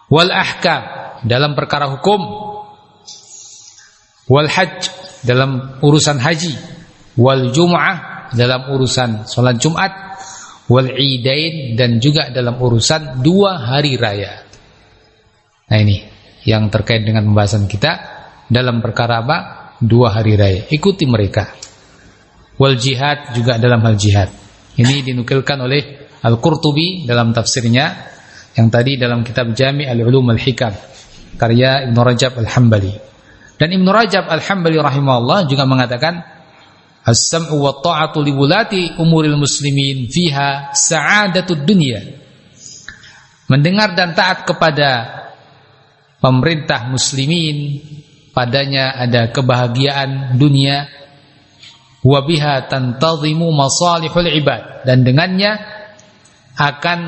wal ahkam dalam perkara hukum. Wal hajj dalam urusan haji. Wal jum'ah dalam urusan salat Jumat. Wal idain dan juga dalam urusan dua hari raya. Nah ini yang terkait dengan pembahasan kita. Dalam perkara apa? Dua hari raya. Ikuti mereka. Wal jihad juga dalam hal jihad. Ini dinukilkan oleh Al-Qurtubi dalam tafsirnya yang tadi dalam kitab Jami' Al-Ulum Al-Hikam karya Ibn Rajab Al-Hambali. Dan Ibn Rajab Al-Hambali rahimahullah juga mengatakan As-sam'u wa ta'atu li wulati umuril muslimin fiha sa'adatud dunya. Mendengar dan taat kepada pemerintah muslimin padanya ada kebahagiaan dunia wa biha tantazimu masalihul ibad dan dengannya akan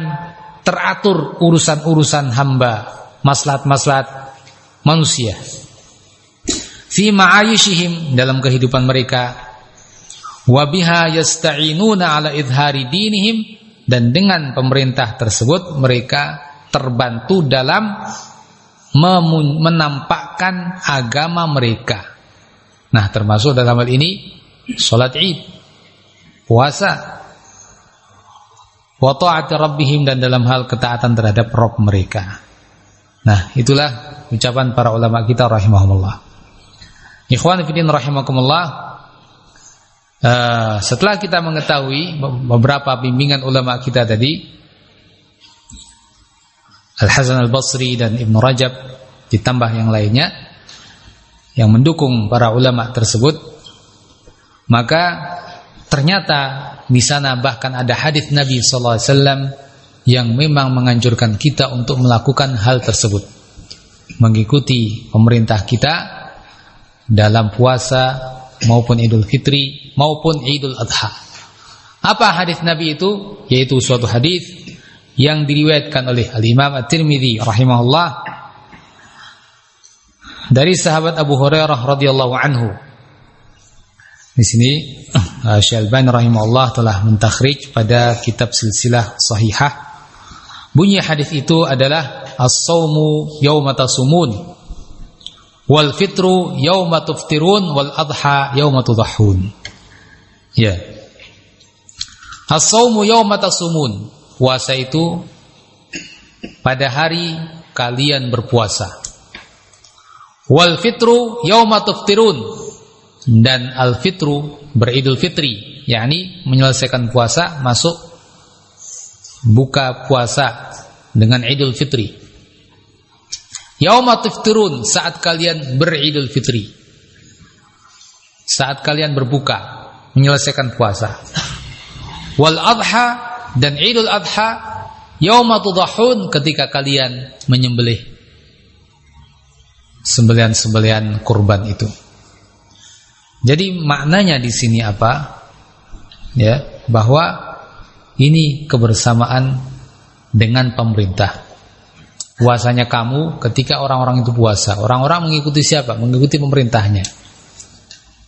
teratur urusan-urusan hamba, maslahat-maslahat manusia. Fi ma'ayishihim dalam kehidupan mereka. Wa biha yasta'inuna ala idhari dinihim dan dengan pemerintah tersebut mereka terbantu dalam menampakkan agama mereka. Nah, termasuk dalam hal ini salat Id, puasa, wa ta'ati rabbihim dan dalam hal ketaatan terhadap Rabb mereka. Nah, itulah ucapan para ulama kita rahimahumullah. Ikhwan fillah rahimakumullah. Uh, setelah kita mengetahui beberapa bimbingan ulama kita tadi Al-Hasan Al-Basri dan Ibn Rajab ditambah yang lainnya yang mendukung para ulama tersebut maka ternyata di sana bahkan ada hadis Nabi sallallahu alaihi wasallam yang memang menganjurkan kita untuk melakukan hal tersebut mengikuti pemerintah kita dalam puasa maupun Idul Fitri maupun Idul Adha. Apa hadis Nabi itu? Yaitu suatu hadis yang diriwayatkan oleh Al-Imam At-Tirmidzi rahimahullah dari sahabat Abu Hurairah radhiyallahu anhu. Di sini Syalban rahimahullah telah mentakhrij pada kitab silsilah sahihah. Bunyi hadis itu adalah as-saumu yauma tasumun wal fitru yauma tuftirun wal adha yauma tudhahun. Ya. As-saumu yauma tasumun Puasa itu pada hari kalian berpuasa. Wal fitru yauma tuftirun dan al fitru beridul fitri, yakni menyelesaikan puasa masuk buka puasa dengan Idul Fitri. Yauma tuftirun saat kalian beridul fitri. Saat kalian berbuka menyelesaikan puasa. Wal adha dan Idul Adha yauma tudhahun ketika kalian menyembelih sembelian-sembelian kurban itu. Jadi maknanya di sini apa? Ya, bahwa ini kebersamaan dengan pemerintah. Puasanya kamu ketika orang-orang itu puasa. Orang-orang mengikuti siapa? Mengikuti pemerintahnya.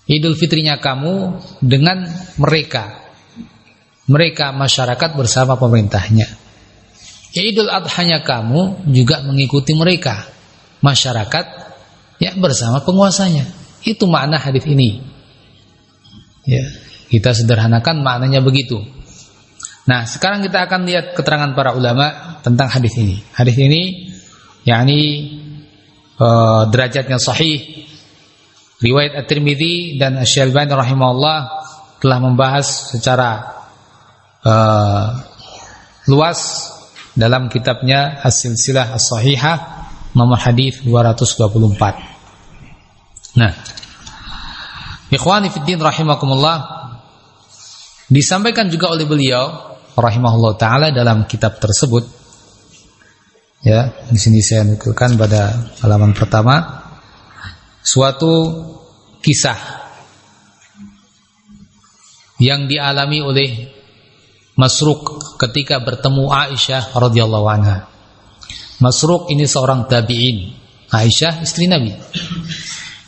Idul fitrinya kamu dengan mereka mereka masyarakat bersama pemerintahnya. Idul Adhanya kamu juga mengikuti mereka, masyarakat ya bersama penguasanya. Itu makna hadis ini. Ya, kita sederhanakan maknanya begitu. Nah, sekarang kita akan lihat keterangan para ulama tentang hadis ini. Hadis ini yakni uh, derajatnya sahih. Riwayat At-Tirmidzi dan Asy-Syalbani rahimahullah telah membahas secara uh, luas dalam kitabnya As-Silsilah As-Sahihah nomor hadis 224. Nah, ikhwani fid din rahimakumullah disampaikan juga oleh beliau rahimahullah taala dalam kitab tersebut. Ya, di sini saya nukilkan pada halaman pertama suatu kisah yang dialami oleh Masruk ketika bertemu Aisyah radhiyallahu anha. Masruk ini seorang tabi'in. Aisyah istri Nabi.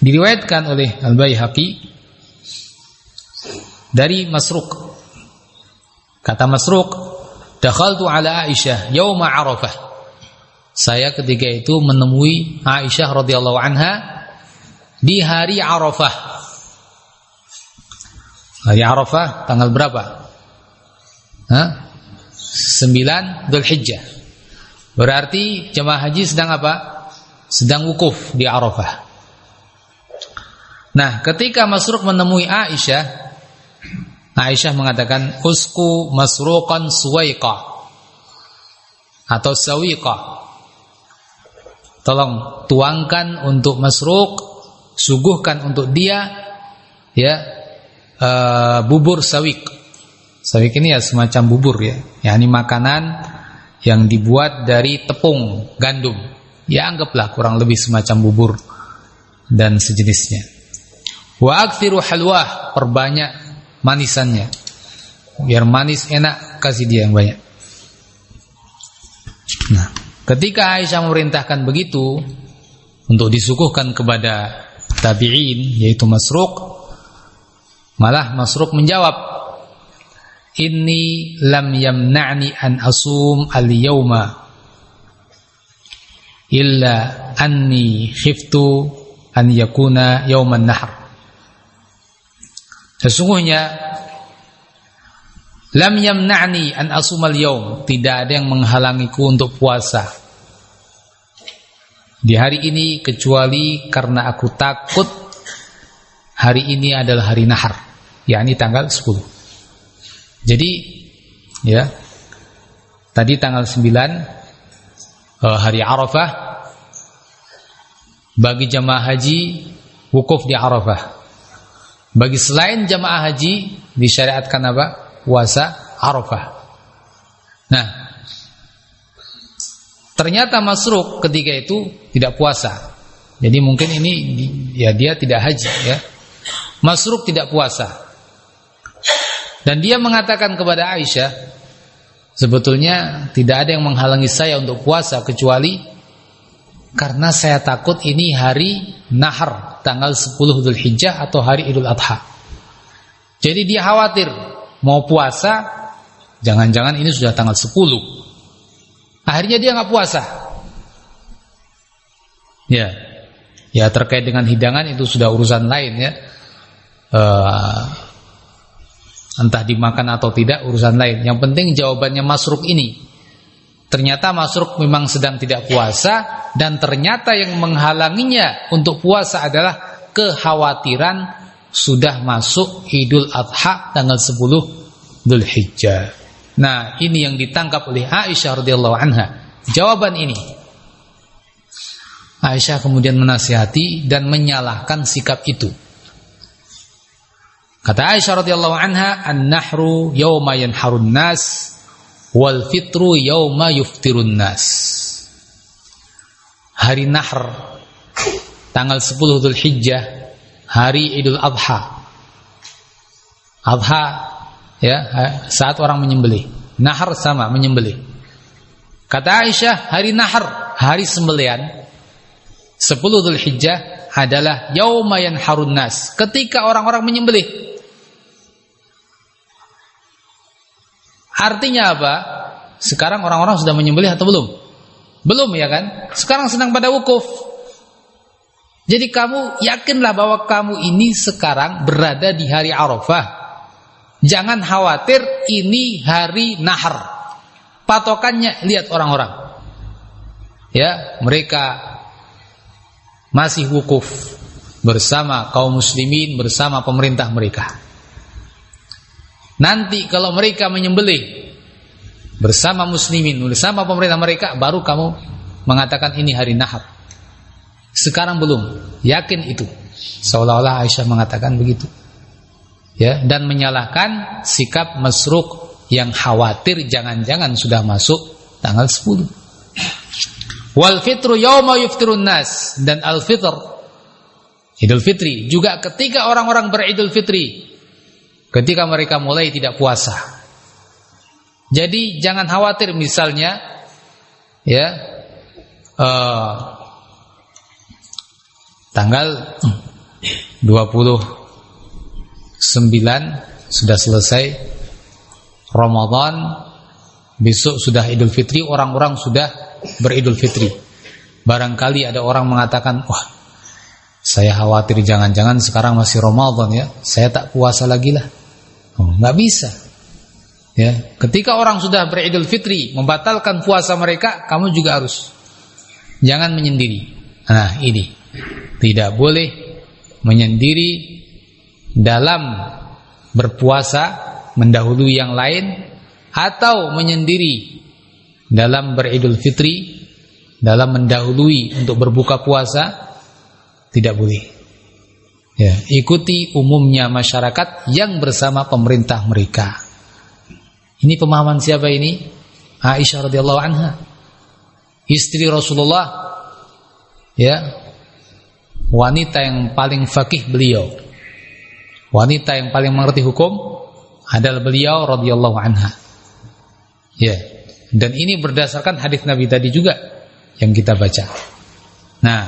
Diriwayatkan oleh Al-Baihaqi dari Masruk. Kata Masruk, "Dakhaltu ala Aisyah yauma Arafah." Saya ketika itu menemui Aisyah radhiyallahu anha di hari Arafah. Hari Arafah tanggal berapa? Sembilan Dhul Hijjah Berarti jemaah haji sedang apa? Sedang wukuf di Arafah Nah ketika Masruk menemui Aisyah Aisyah mengatakan Usku masruqan suwaiqa Atau sawiqa Tolong tuangkan untuk Masruk Suguhkan untuk dia Ya uh, Bubur sawik Sawik ini ya semacam bubur ya. Ya ini makanan yang dibuat dari tepung gandum. Ya anggaplah kurang lebih semacam bubur dan sejenisnya. Wa aktsiru halwah, perbanyak manisannya. Biar manis enak kasih dia yang banyak. Nah, ketika Aisyah memerintahkan begitu untuk disuguhkan kepada tabi'in yaitu Masruq, malah Masruq menjawab Inni lam yamna'ni an asum al-yawma illa anni khiftu an yakuna yawman nahr. Sesungguhnya lam yamna'ni an asumal yaum, tidak ada yang menghalangiku untuk puasa. Di hari ini kecuali karena aku takut hari ini adalah hari nahar, yakni tanggal 10. Jadi ya, tadi tanggal 9 eh, hari Arafah bagi jamaah haji wukuf di Arafah. Bagi selain jamaah haji disyariatkan apa? Puasa Arafah. Nah, ternyata masruk ketika itu tidak puasa. Jadi mungkin ini ya dia tidak haji ya. Masruk tidak puasa. Dan dia mengatakan kepada Aisyah, sebetulnya tidak ada yang menghalangi saya untuk puasa kecuali karena saya takut ini hari Nahar tanggal 10 Dhul Hijjah atau hari Idul Adha. Jadi dia khawatir mau puasa, jangan-jangan ini sudah tanggal 10. Akhirnya dia nggak puasa. Ya, ya terkait dengan hidangan itu sudah urusan lain ya. Uh, entah dimakan atau tidak urusan lain. Yang penting jawabannya masruk ini. Ternyata masruk memang sedang tidak puasa dan ternyata yang menghalanginya untuk puasa adalah kekhawatiran sudah masuk Idul Adha tanggal 10 Dhul Hijjah. Nah, ini yang ditangkap oleh Aisyah radhiyallahu anha. Jawaban ini. Aisyah kemudian menasihati dan menyalahkan sikap itu. Kata Aisyah radhiyallahu anha, "An-nahru yauma yanharun nas wal fitru yauma yuftirun nas." hari Nahr tanggal 10 Dhul Hijjah hari Idul Adha. Adha ya saat orang menyembelih. Nahr sama menyembelih. Kata Aisyah hari Nahr hari sembelian. 10 Dhul Hijjah adalah yaumayan harun nas. Ketika orang-orang menyembelih artinya apa sekarang orang-orang sudah menyembelih atau belum belum ya kan? Sekarang senang pada wukuf. Jadi kamu yakinlah bahwa kamu ini sekarang berada di hari Arafah. Jangan khawatir ini hari Nahar. Patokannya lihat orang-orang. Ya, mereka masih wukuf bersama kaum muslimin bersama pemerintah mereka. Nanti kalau mereka menyembelih bersama muslimin, bersama pemerintah mereka baru kamu mengatakan ini hari Nahar. Sekarang belum, yakin itu. Seolah-olah Aisyah mengatakan begitu. Ya, dan menyalahkan sikap Masruk yang khawatir jangan-jangan sudah masuk tanggal 10. Wal fitru yauma yuftirun nas dan al fitr Idul Fitri juga ketika orang-orang beridul fitri ketika mereka mulai tidak puasa. Jadi jangan khawatir misalnya ya uh, tanggal 29 sudah selesai Ramadan besok sudah Idul Fitri orang-orang sudah beridul fitri. Barangkali ada orang mengatakan wah saya khawatir jangan-jangan sekarang masih Ramadan ya saya tak puasa lagi lah oh, nggak bisa Ya, ketika orang sudah beridul fitri membatalkan puasa mereka, kamu juga harus jangan menyendiri. Nah, ini tidak boleh menyendiri dalam berpuasa mendahului yang lain atau menyendiri dalam beridul fitri dalam mendahului untuk berbuka puasa tidak boleh. Ya, ikuti umumnya masyarakat yang bersama pemerintah mereka. Ini pemahaman siapa ini? Aisyah radhiyallahu anha. Istri Rasulullah ya. Wanita yang paling fakih beliau. Wanita yang paling mengerti hukum adalah beliau radhiyallahu anha. Ya. Dan ini berdasarkan hadis Nabi tadi juga yang kita baca. Nah,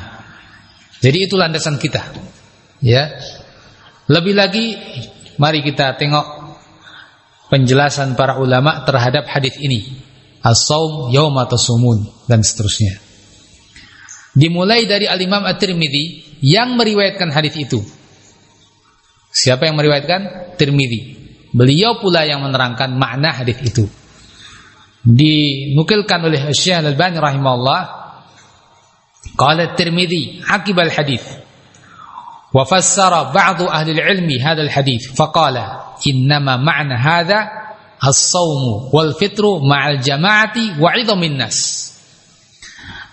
jadi itu landasan kita. Ya. Lebih lagi mari kita tengok penjelasan para ulama terhadap hadis ini. As-saum yauma tasumun dan seterusnya. Dimulai dari Al-Imam At-Tirmidzi yang meriwayatkan hadis itu. Siapa yang meriwayatkan? Tirmidzi. Beliau pula yang menerangkan makna hadis itu. Dinukilkan oleh Syekh Al-Albani rahimahullah qala Tirmidzi akib al-hadis ahli al-ilmi hadha al-hadis faqala innama ma'na hadha as-sawm wal fitru ma'al jama'ati wa 'idhamin nas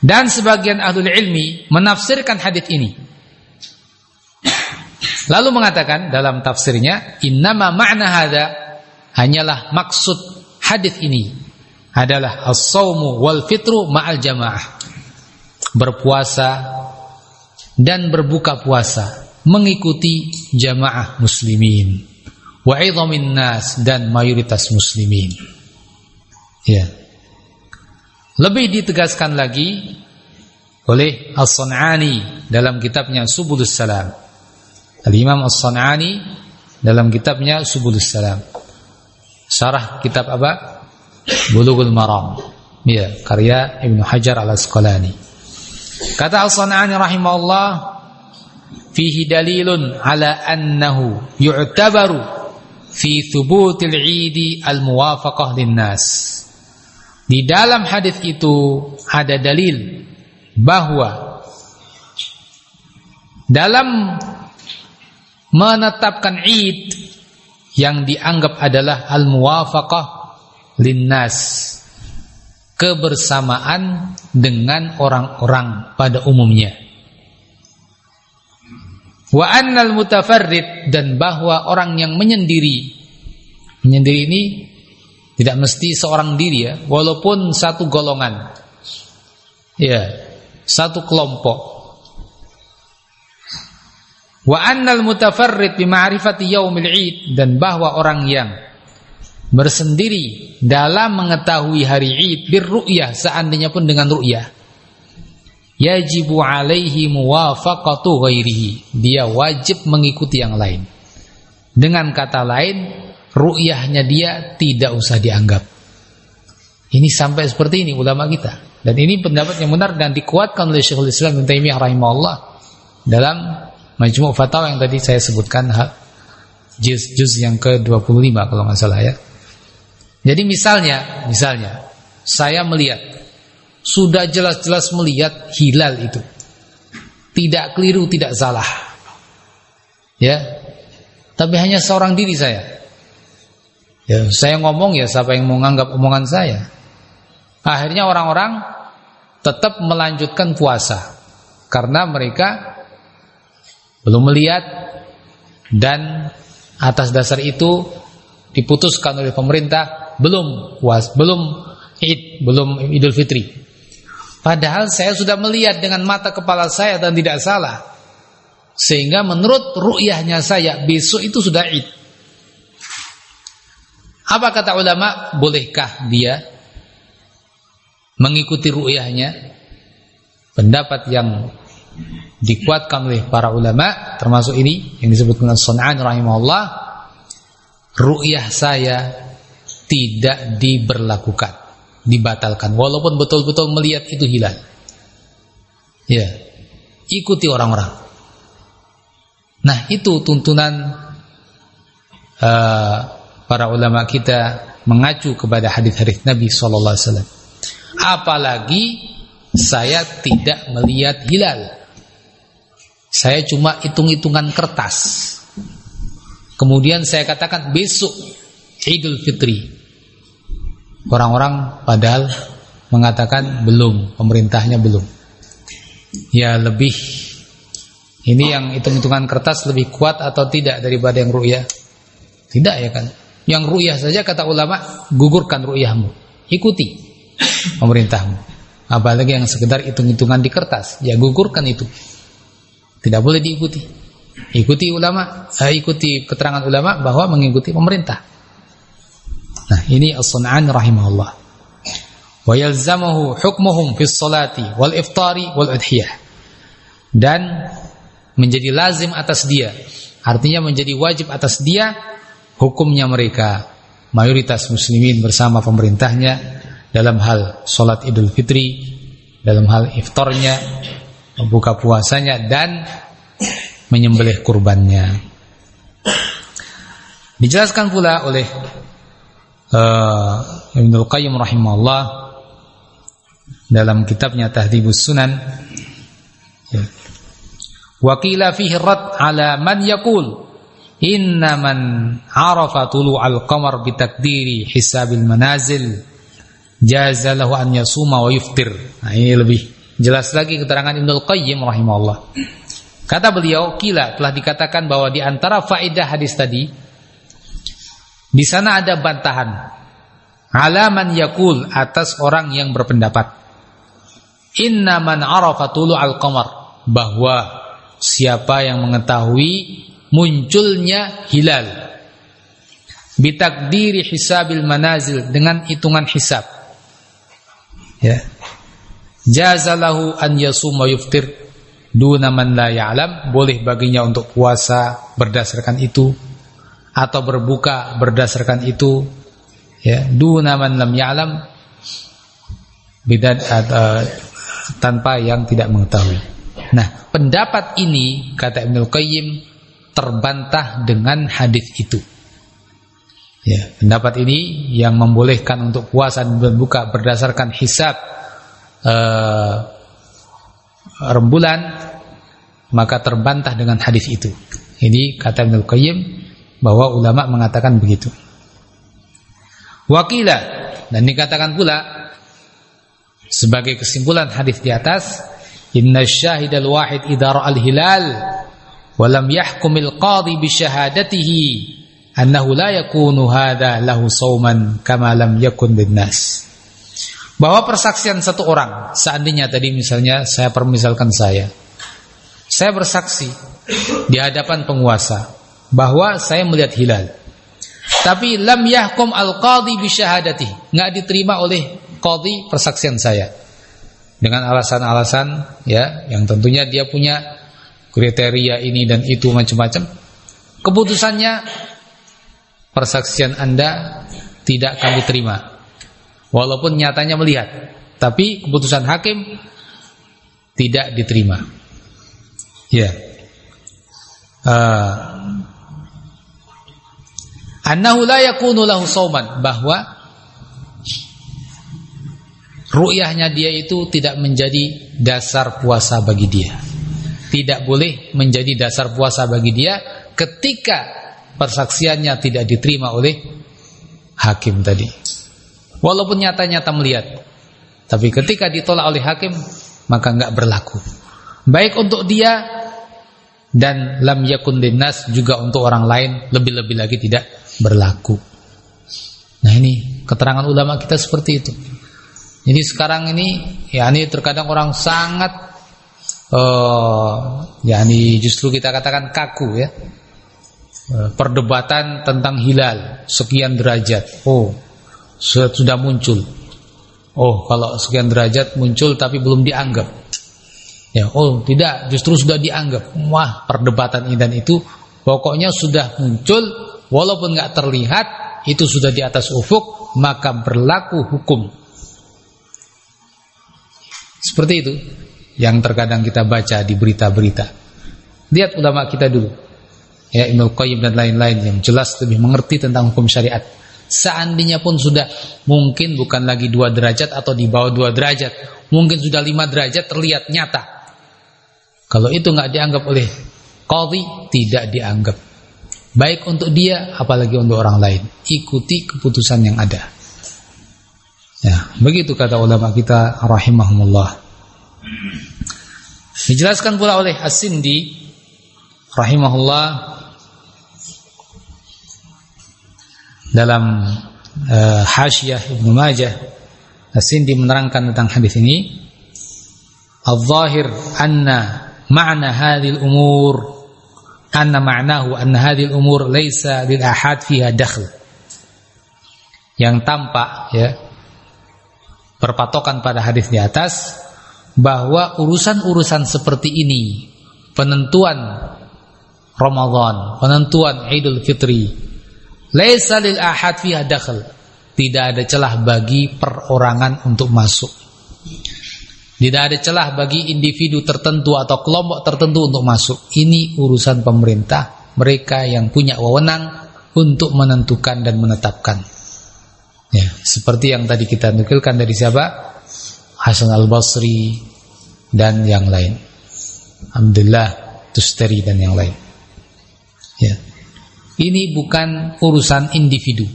dan sebagian ahli ilmi menafsirkan hadis ini. Lalu mengatakan dalam tafsirnya, innama ma'na hadza hanyalah maksud hadis ini adalah as-saumu wal fitru ma'al jamaah. Berpuasa dan berbuka puasa mengikuti jamaah muslimin. Wa idhamin nas dan mayoritas muslimin. Ya. Lebih ditegaskan lagi oleh As-Sun'ani dalam kitabnya Subulus Salam Al-Imam As-San'ani dalam kitabnya Subulus Salam. Syarah kitab apa? Bulughul Maram. Ya, karya Ibnu Hajar Al-Asqalani. Kata As-San'ani rahimahullah, fihi dalilun ala annahu yu'tabaru fi thubutil 'idi al-muwafaqah linnas. Di dalam hadis itu ada dalil bahwa dalam menetapkan Id yang dianggap adalah al-muwafaqah linnas kebersamaan dengan orang-orang pada umumnya wa annal mutafarrid dan bahwa orang yang menyendiri. Menyendiri ini tidak mesti seorang diri ya walaupun satu golongan. Ya satu kelompok. Wa annal mutafarrid bi ma'rifati yaumil id dan bahwa orang yang bersendiri dalam mengetahui hari Id birru'yah seandainya pun dengan ru'yah yajibu alaihi muwafaqatu ghairihi. Dia wajib mengikuti yang lain. Dengan kata lain ru'yahnya dia tidak usah dianggap. Ini sampai seperti ini ulama kita. Dan ini pendapat yang benar dan dikuatkan oleh Syekhul Islam Ibnu Taimiyah rahimahullah dalam Majmu' Fatawa yang tadi saya sebutkan juz juz yang ke-25 kalau nggak salah ya. Jadi misalnya, misalnya saya melihat sudah jelas-jelas melihat hilal itu. Tidak keliru, tidak salah. Ya. Tapi hanya seorang diri saya. Ya, saya ngomong ya siapa yang mau menganggap omongan saya. Akhirnya orang-orang tetap melanjutkan puasa karena mereka belum melihat dan atas dasar itu diputuskan oleh pemerintah belum was belum Id belum Idul Fitri. Padahal saya sudah melihat dengan mata kepala saya dan tidak salah. Sehingga menurut ru'yahnya saya besok itu sudah Id. Apa kata ulama? Bolehkah dia mengikuti ru'yahnya? Pendapat yang dikuatkan oleh para ulama termasuk ini yang disebutkan Sun'an rahimahullah ru'yah saya tidak diberlakukan dibatalkan. Walaupun betul-betul melihat itu hilal. Ya. Ikuti orang-orang. Nah itu tuntunan uh, para ulama kita mengacu kepada hadis-hadis Nabi sallallahu alaihi wasallam. Apalagi saya tidak melihat hilal. Saya cuma hitung-hitungan kertas. Kemudian saya katakan besok Idul Fitri. Orang-orang padahal mengatakan belum, pemerintahnya belum. Ya lebih ini yang hitung-hitungan kertas lebih kuat atau tidak daripada yang ru'yah? Tidak ya kan? Yang ru'yah saja kata ulama gugurkan ru'yahmu. Ikuti pemerintahmu. Apalagi yang sekedar hitung-hitungan di kertas, ya gugurkan itu. Tidak boleh diikuti. Ikuti ulama, eh, ikuti keterangan ulama bahwa mengikuti pemerintah. Nah, ini As-Sun'an rahimahullah. Wa yalzamahu hukmuhum fi salati wal iftari wal udhiyah. Dan menjadi lazim atas dia, artinya menjadi wajib atas dia hukumnya mereka mayoritas muslimin bersama pemerintahnya dalam hal salat Idul Fitri, dalam hal iftarnya, membuka puasanya dan menyembelih kurbannya. Dijelaskan pula oleh uh, Ibnu Qayyim rahimahullah dalam kitabnya Tahdhibus Sunan ya. Wakila fihi rad ala man yaqul inna man arafa tulu'al qamar bitakdiri hisabil manazil jaza lahu an yasuma wa yuftir. Nah, ini lebih jelas lagi keterangan Ibnu Qayyim rahimahullah. Kata beliau, kila telah dikatakan bahwa di antara faedah hadis tadi di sana ada bantahan. Alaman yakul atas orang yang berpendapat. Inna man arafa tulu al-qamar. Bahwa siapa yang mengetahui munculnya hilal. Bitakdiri hisabil manazil. Dengan hitungan hisab. Ya. Jazalahu an yasuma yuftir. Duna la ya'lam. Boleh baginya untuk puasa berdasarkan itu atau berbuka berdasarkan itu ya duna man lam ya'lam bidat uh, tanpa yang tidak mengetahui. Nah, pendapat ini kata Ibnu Qayyim terbantah dengan hadis itu. Ya, pendapat ini yang membolehkan untuk puasa dan berbuka berdasarkan hisab uh, rembulan maka terbantah dengan hadis itu. Ini kata Ibnu Qayyim bahwa ulama mengatakan begitu. Wakila dan dikatakan pula sebagai kesimpulan hadis di atas, inna syahidal wahid idara al-hilal wa lam yahkumil qadhi bi syahadatihi annahu la yakunu hadha lahu sauman kama lam yakun nas. Bahwa persaksian satu orang, seandainya tadi misalnya saya permisalkan saya. Saya bersaksi di hadapan penguasa bahwa saya melihat hilal. Tapi lam yahkum al-qadhi bi syahadati, enggak diterima oleh qadhi persaksian saya. Dengan alasan-alasan ya yang tentunya dia punya kriteria ini dan itu macam-macam. Keputusannya persaksian Anda tidak kami terima. Walaupun nyatanya melihat, tapi keputusan hakim tidak diterima. Ya. Uh, annahu la yakunu lahu sauman bahwa ru'yahnya dia itu tidak menjadi dasar puasa bagi dia. Tidak boleh menjadi dasar puasa bagi dia ketika persaksiannya tidak diterima oleh hakim tadi. Walaupun nyata-nyata melihat. Tapi ketika ditolak oleh hakim maka enggak berlaku. Baik untuk dia dan lam yakun linnas juga untuk orang lain lebih-lebih lagi tidak berlaku. Nah ini keterangan ulama kita seperti itu. Jadi sekarang ini ya ini terkadang orang sangat uh, ya ini justru kita katakan kaku ya. Uh, perdebatan tentang hilal sekian derajat. Oh, sudah muncul. Oh, kalau sekian derajat muncul tapi belum dianggap. Ya, oh tidak, justru sudah dianggap. Wah, perdebatan ini dan itu pokoknya sudah muncul walaupun nggak terlihat itu sudah di atas ufuk maka berlaku hukum. Seperti itu yang terkadang kita baca di berita-berita. Lihat ulama kita dulu. Ya Ibnu Qayyim dan lain-lain yang jelas lebih mengerti tentang hukum syariat. Seandainya pun sudah mungkin bukan lagi dua derajat atau di bawah dua derajat. Mungkin sudah lima derajat terlihat nyata kalau itu nggak dianggap oleh qadhi tidak dianggap Baik untuk dia apalagi untuk orang lain. Ikuti keputusan yang ada. Ya, begitu kata ulama kita rahimahumullah. Dijelaskan pula oleh As-Sindi rahimahullah dalam uh, Hasyiah Ibnu Majah As-Sindi menerangkan tentang hadis ini Al-zahir anna ma'na hadhil umur. Anna ma'nahu anna hadhil umur laisa lil ahad fiha dakhl yang tampak ya berpatokan pada hadis di atas bahwa urusan-urusan seperti ini penentuan Ramadan, penentuan Idul Fitri laisa lil ahad fiha dakhl tidak ada celah bagi perorangan untuk masuk tidak ada celah bagi individu tertentu atau kelompok tertentu untuk masuk. Ini urusan pemerintah mereka yang punya wewenang untuk menentukan dan menetapkan. Ya, seperti yang tadi kita nukilkan dari siapa? Hasan Al-Basri dan yang lain. Alhamdulillah Tustari dan yang lain. Ya. Ini bukan urusan individu,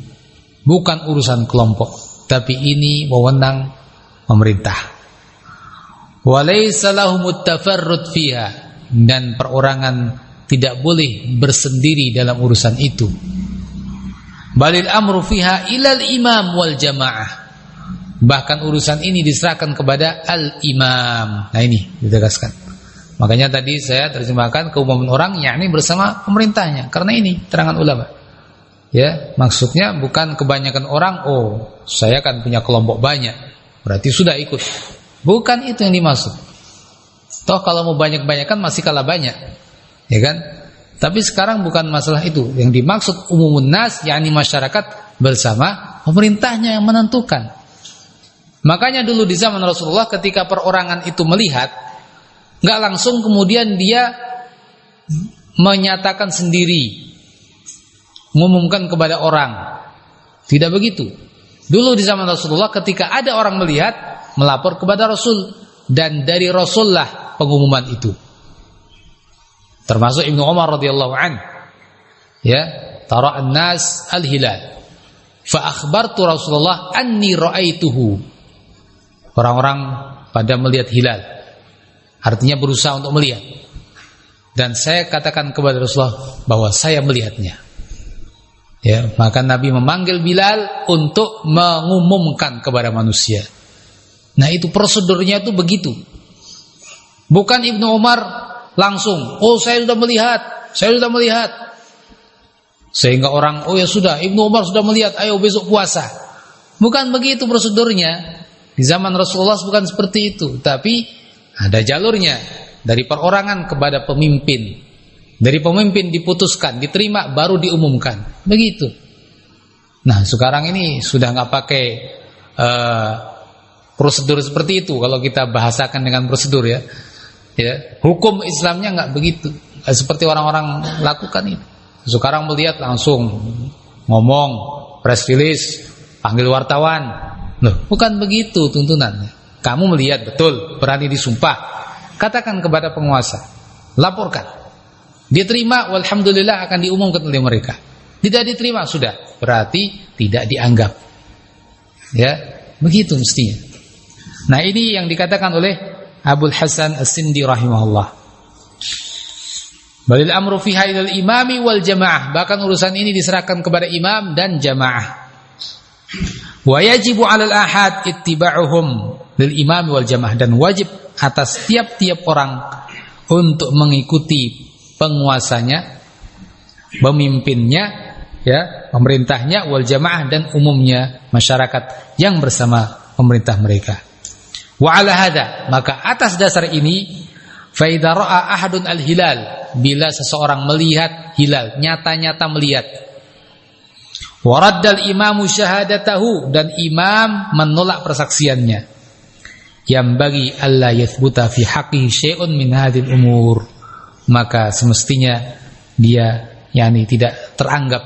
bukan urusan kelompok, tapi ini wewenang pemerintah. Walaysa tafarrud fiha dan perorangan tidak boleh bersendiri dalam urusan itu. Balil amru fiha ilal imam wal jamaah. Bahkan urusan ini diserahkan kepada al-imam. Nah ini ditegaskan. Makanya tadi saya terjemahkan keumuman orang yakni bersama pemerintahnya. Karena ini terangan ulama. Ya, maksudnya bukan kebanyakan orang, oh, saya kan punya kelompok banyak. Berarti sudah ikut. Bukan itu yang dimaksud. Toh kalau mau banyak-banyakan masih kalah banyak. Ya kan? Tapi sekarang bukan masalah itu. Yang dimaksud umumun nas yakni masyarakat bersama pemerintahnya yang menentukan. Makanya dulu di zaman Rasulullah ketika perorangan itu melihat nggak langsung kemudian dia menyatakan sendiri mengumumkan kepada orang. Tidak begitu. Dulu di zaman Rasulullah ketika ada orang melihat melapor kepada Rasul dan dari Rasullah pengumuman itu. Termasuk Ibnu Umar radhiyallahu an. Ya, tara an-nas al-hilal. Fa akhbartu Rasulullah anni ra'aituhu. Orang-orang pada melihat hilal. Artinya berusaha untuk melihat. Dan saya katakan kepada Rasulullah bahwa saya melihatnya. Ya, maka Nabi memanggil Bilal untuk mengumumkan kepada manusia. Nah itu prosedurnya itu begitu. Bukan Ibnu Umar langsung, oh saya sudah melihat, saya sudah melihat. Sehingga orang, oh ya sudah, Ibnu Umar sudah melihat, ayo besok puasa. Bukan begitu prosedurnya. Di zaman Rasulullah bukan seperti itu, tapi ada jalurnya dari perorangan kepada pemimpin. Dari pemimpin diputuskan, diterima, baru diumumkan. Begitu. Nah sekarang ini sudah nggak pakai uh, prosedur seperti itu kalau kita bahasakan dengan prosedur ya. Ya, hukum Islamnya nggak begitu. Seperti orang-orang lakukan itu. Sekarang melihat langsung ngomong, press release, panggil wartawan. Loh, bukan begitu tuntunannya. Kamu melihat betul, berani disumpah. Katakan kepada penguasa, laporkan. Dia terima, walhamdulillah akan diumumkan oleh mereka. Tidak diterima sudah, berarti tidak dianggap. Ya, begitu mestinya. Nah ini yang dikatakan oleh Abul Hasan As-Sindi rahimahullah. Balil amru fi haidal imami wal jamaah. Bahkan urusan ini diserahkan kepada imam dan jamaah. Wa yajibu 'alal ahad ittiba'uhum lil imami wal jamaah dan wajib atas tiap-tiap orang untuk mengikuti penguasanya, pemimpinnya, ya, pemerintahnya wal jamaah dan umumnya masyarakat yang bersama pemerintah mereka. Wa ala hada, maka atas dasar ini fa idza ra'a ahadun al-hilal, bila seseorang melihat hilal, nyata-nyata melihat. Wa raddal imamu syahadatahu dan imam menolak persaksiannya. Yang bagi Allah yathbuta fi haqqihi syai'un min hadhil umur. Maka semestinya dia yakni tidak teranggap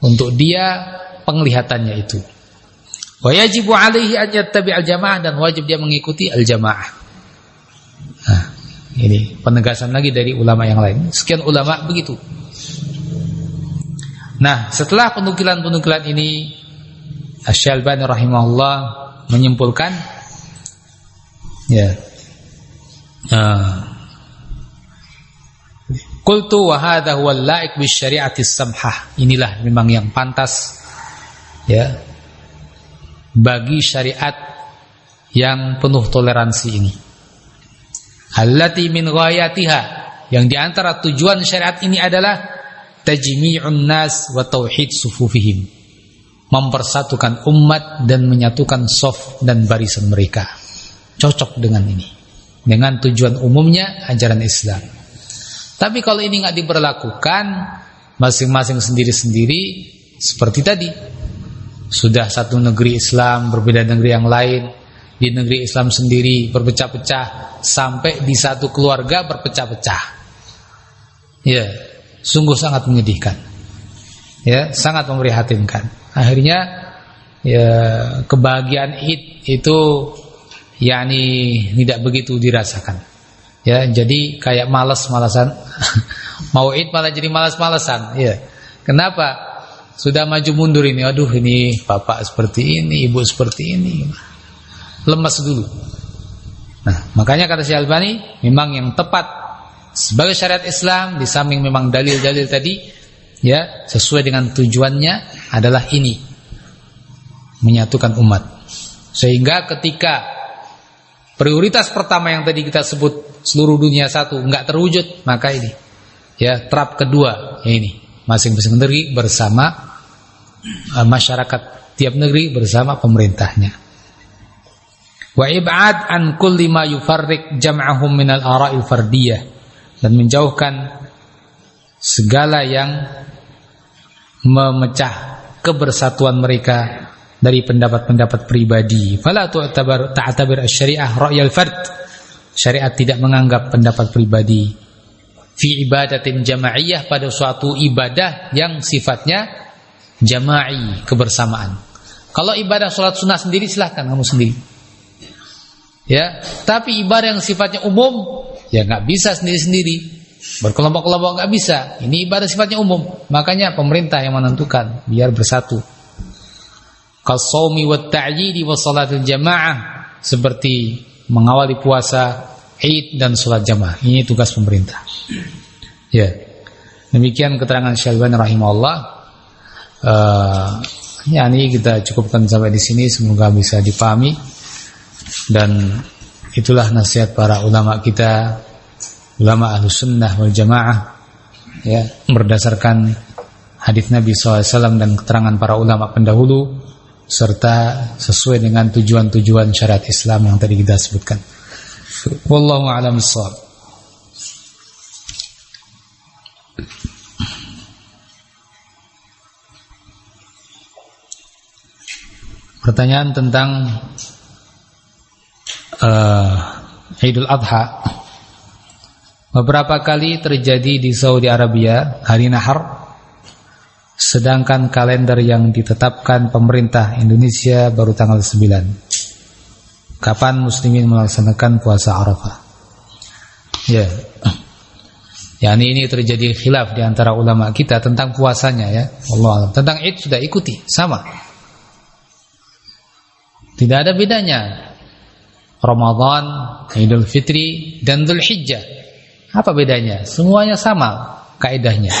untuk dia penglihatannya itu. Wa yajibu alaihi an al-jamaah dan wajib dia mengikuti al-jamaah. Nah, ini penegasan lagi dari ulama yang lain. Sekian ulama begitu. Nah, setelah penukilan-penukilan ini Asy-Syalbani rahimahullah menyimpulkan ya. Uh, Qultu wa hadha huwa al-la'iq bis syari'ati samhah. Inilah memang yang pantas ya bagi syariat yang penuh toleransi ini. Allati min ghayatiha yang di antara tujuan syariat ini adalah tajmi'un nas wa tauhid sufufihim. Mempersatukan umat dan menyatukan soft dan barisan mereka. Cocok dengan ini. Dengan tujuan umumnya ajaran Islam. Tapi kalau ini nggak diberlakukan masing-masing sendiri-sendiri seperti tadi sudah satu negeri Islam berbeda negeri yang lain di negeri Islam sendiri berpecah-pecah sampai di satu keluarga berpecah-pecah ya sungguh sangat menyedihkan. Ya, sangat memprihatinkan. Akhirnya ya kebahagiaan Id itu yakni tidak begitu dirasakan. Ya, jadi kayak malas-malasan. (laughs) Mau Id malah jadi malas-malasan, ya. Kenapa? Sudah maju mundur ini. Aduh, ini bapak seperti ini, ibu seperti ini. Lemas dulu. Nah, makanya kata Syekh Albani, memang yang tepat sebagai syariat Islam di samping memang dalil-dalil tadi ya, sesuai dengan tujuannya adalah ini. Menyatukan umat. Sehingga ketika prioritas pertama yang tadi kita sebut seluruh dunia satu nggak terwujud, maka ini ya trap kedua ya ini masing-masing negeri bersama uh, masyarakat tiap negeri bersama pemerintahnya. Wa ib'ad an kulli ma yufarriq jam'ahum min al-ara'il fardiyah dan menjauhkan segala yang memecah kebersatuan mereka dari pendapat-pendapat pribadi. Fala tu'tabar ta'tabir asy-syari'ah ra'yal fard. Syariat tidak menganggap pendapat pribadi fi ibadatin jamaiyah pada suatu ibadah yang sifatnya jama'i, kebersamaan. Kalau ibadah sholat sunnah sendiri silahkan kamu sendiri. Ya, tapi ibadah yang sifatnya umum ya nggak bisa sendiri-sendiri. Berkelompok-kelompok nggak bisa. Ini ibadah sifatnya umum. Makanya pemerintah yang menentukan biar bersatu qasaumi wat ta'yidi wa salatul jamaah seperti mengawali puasa, Id dan salat jamaah. Ini tugas pemerintah. Ya. Demikian keterangan Syalban rahimahullah. Uh, ya ini kita cukupkan sampai di sini semoga bisa dipahami dan itulah nasihat para ulama kita ulama ahlus sunnah wal jamaah ya berdasarkan hadis Nabi SAW dan keterangan para ulama pendahulu serta sesuai dengan tujuan-tujuan syariat Islam yang tadi kita sebutkan. Wallahu a'lam bishawab. Pertanyaan tentang uh, Idul Adha. Beberapa kali terjadi di Saudi Arabia hari Nahar Sedangkan kalender yang ditetapkan pemerintah Indonesia baru tanggal 9 Kapan muslimin melaksanakan puasa Arafah? Ya. Ya ini terjadi khilaf di antara ulama kita tentang puasanya ya. Allah Tentang Id sudah ikuti sama Tidak ada bedanya Ramadan, Idul Fitri dan Dhul Hijjah Apa bedanya? Semuanya sama kaidahnya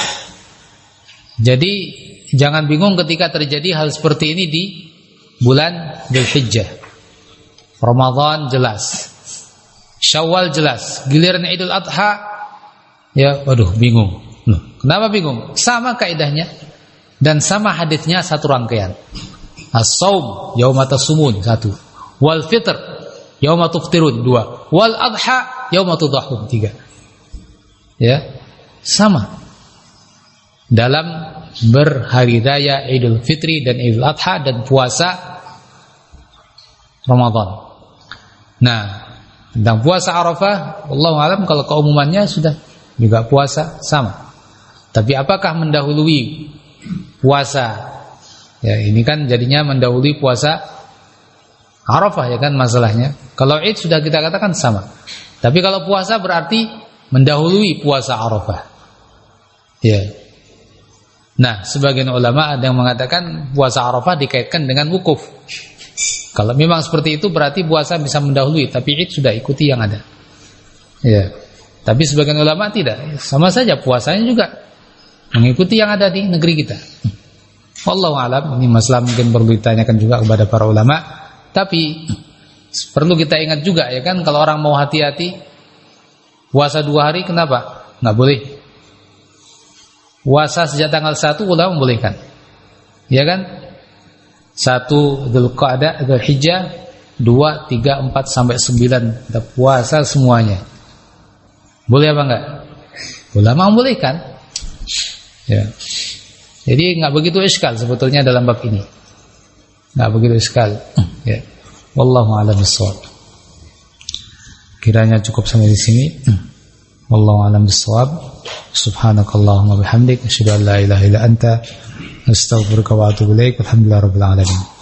jadi jangan bingung ketika terjadi hal seperti ini di bulan Dzulhijjah. Ramadan jelas. Syawal jelas. Giliran Idul Adha ya waduh bingung. Kenapa bingung? Sama kaidahnya dan sama hadisnya satu rangkaian. As-saum yauma tasumun satu. Wal fitr yauma tuftirun dua. Wal adha yauma tudhahun tiga. Ya. Sama dalam berhari raya Idul Fitri dan Idul Adha dan puasa Ramadan. Nah, tentang puasa Arafah, Allah alam kalau keumumannya sudah juga puasa sama. Tapi apakah mendahului puasa? Ya, ini kan jadinya mendahului puasa Arafah ya kan masalahnya. Kalau Id sudah kita katakan sama. Tapi kalau puasa berarti mendahului puasa Arafah. Ya, Nah, sebagian ulama ada yang mengatakan puasa Arafah dikaitkan dengan wukuf. Kalau memang seperti itu berarti puasa bisa mendahului, tapi Id sudah ikuti yang ada. Ya. Tapi sebagian ulama tidak. Sama saja puasanya juga mengikuti yang ada di negeri kita. Wallahu alam, ini masalah mungkin perlu ditanyakan juga kepada para ulama. Tapi perlu kita ingat juga ya kan kalau orang mau hati-hati puasa dua hari kenapa? Nggak boleh Puasa sejak tanggal 1 ulama membolehkan. Ya kan? 1 Dzulqa'dah, Dzulhijjah, 2, 3, 4 sampai 9 kita puasa semuanya. Boleh apa enggak? Ulama membolehkan. Ya. Jadi enggak begitu iskal sebetulnya dalam bab ini. Enggak begitu iskal. Ya. Wallahu a'lam bishawab. Kiranya cukup sampai di sini. Wallahu a'lam bishawab. Subhanakallahumma bihamdik asyhadu an la ilaha illa anta astaghfiruka wa atubu ilaik. Alhamdulillahirabbil alamin.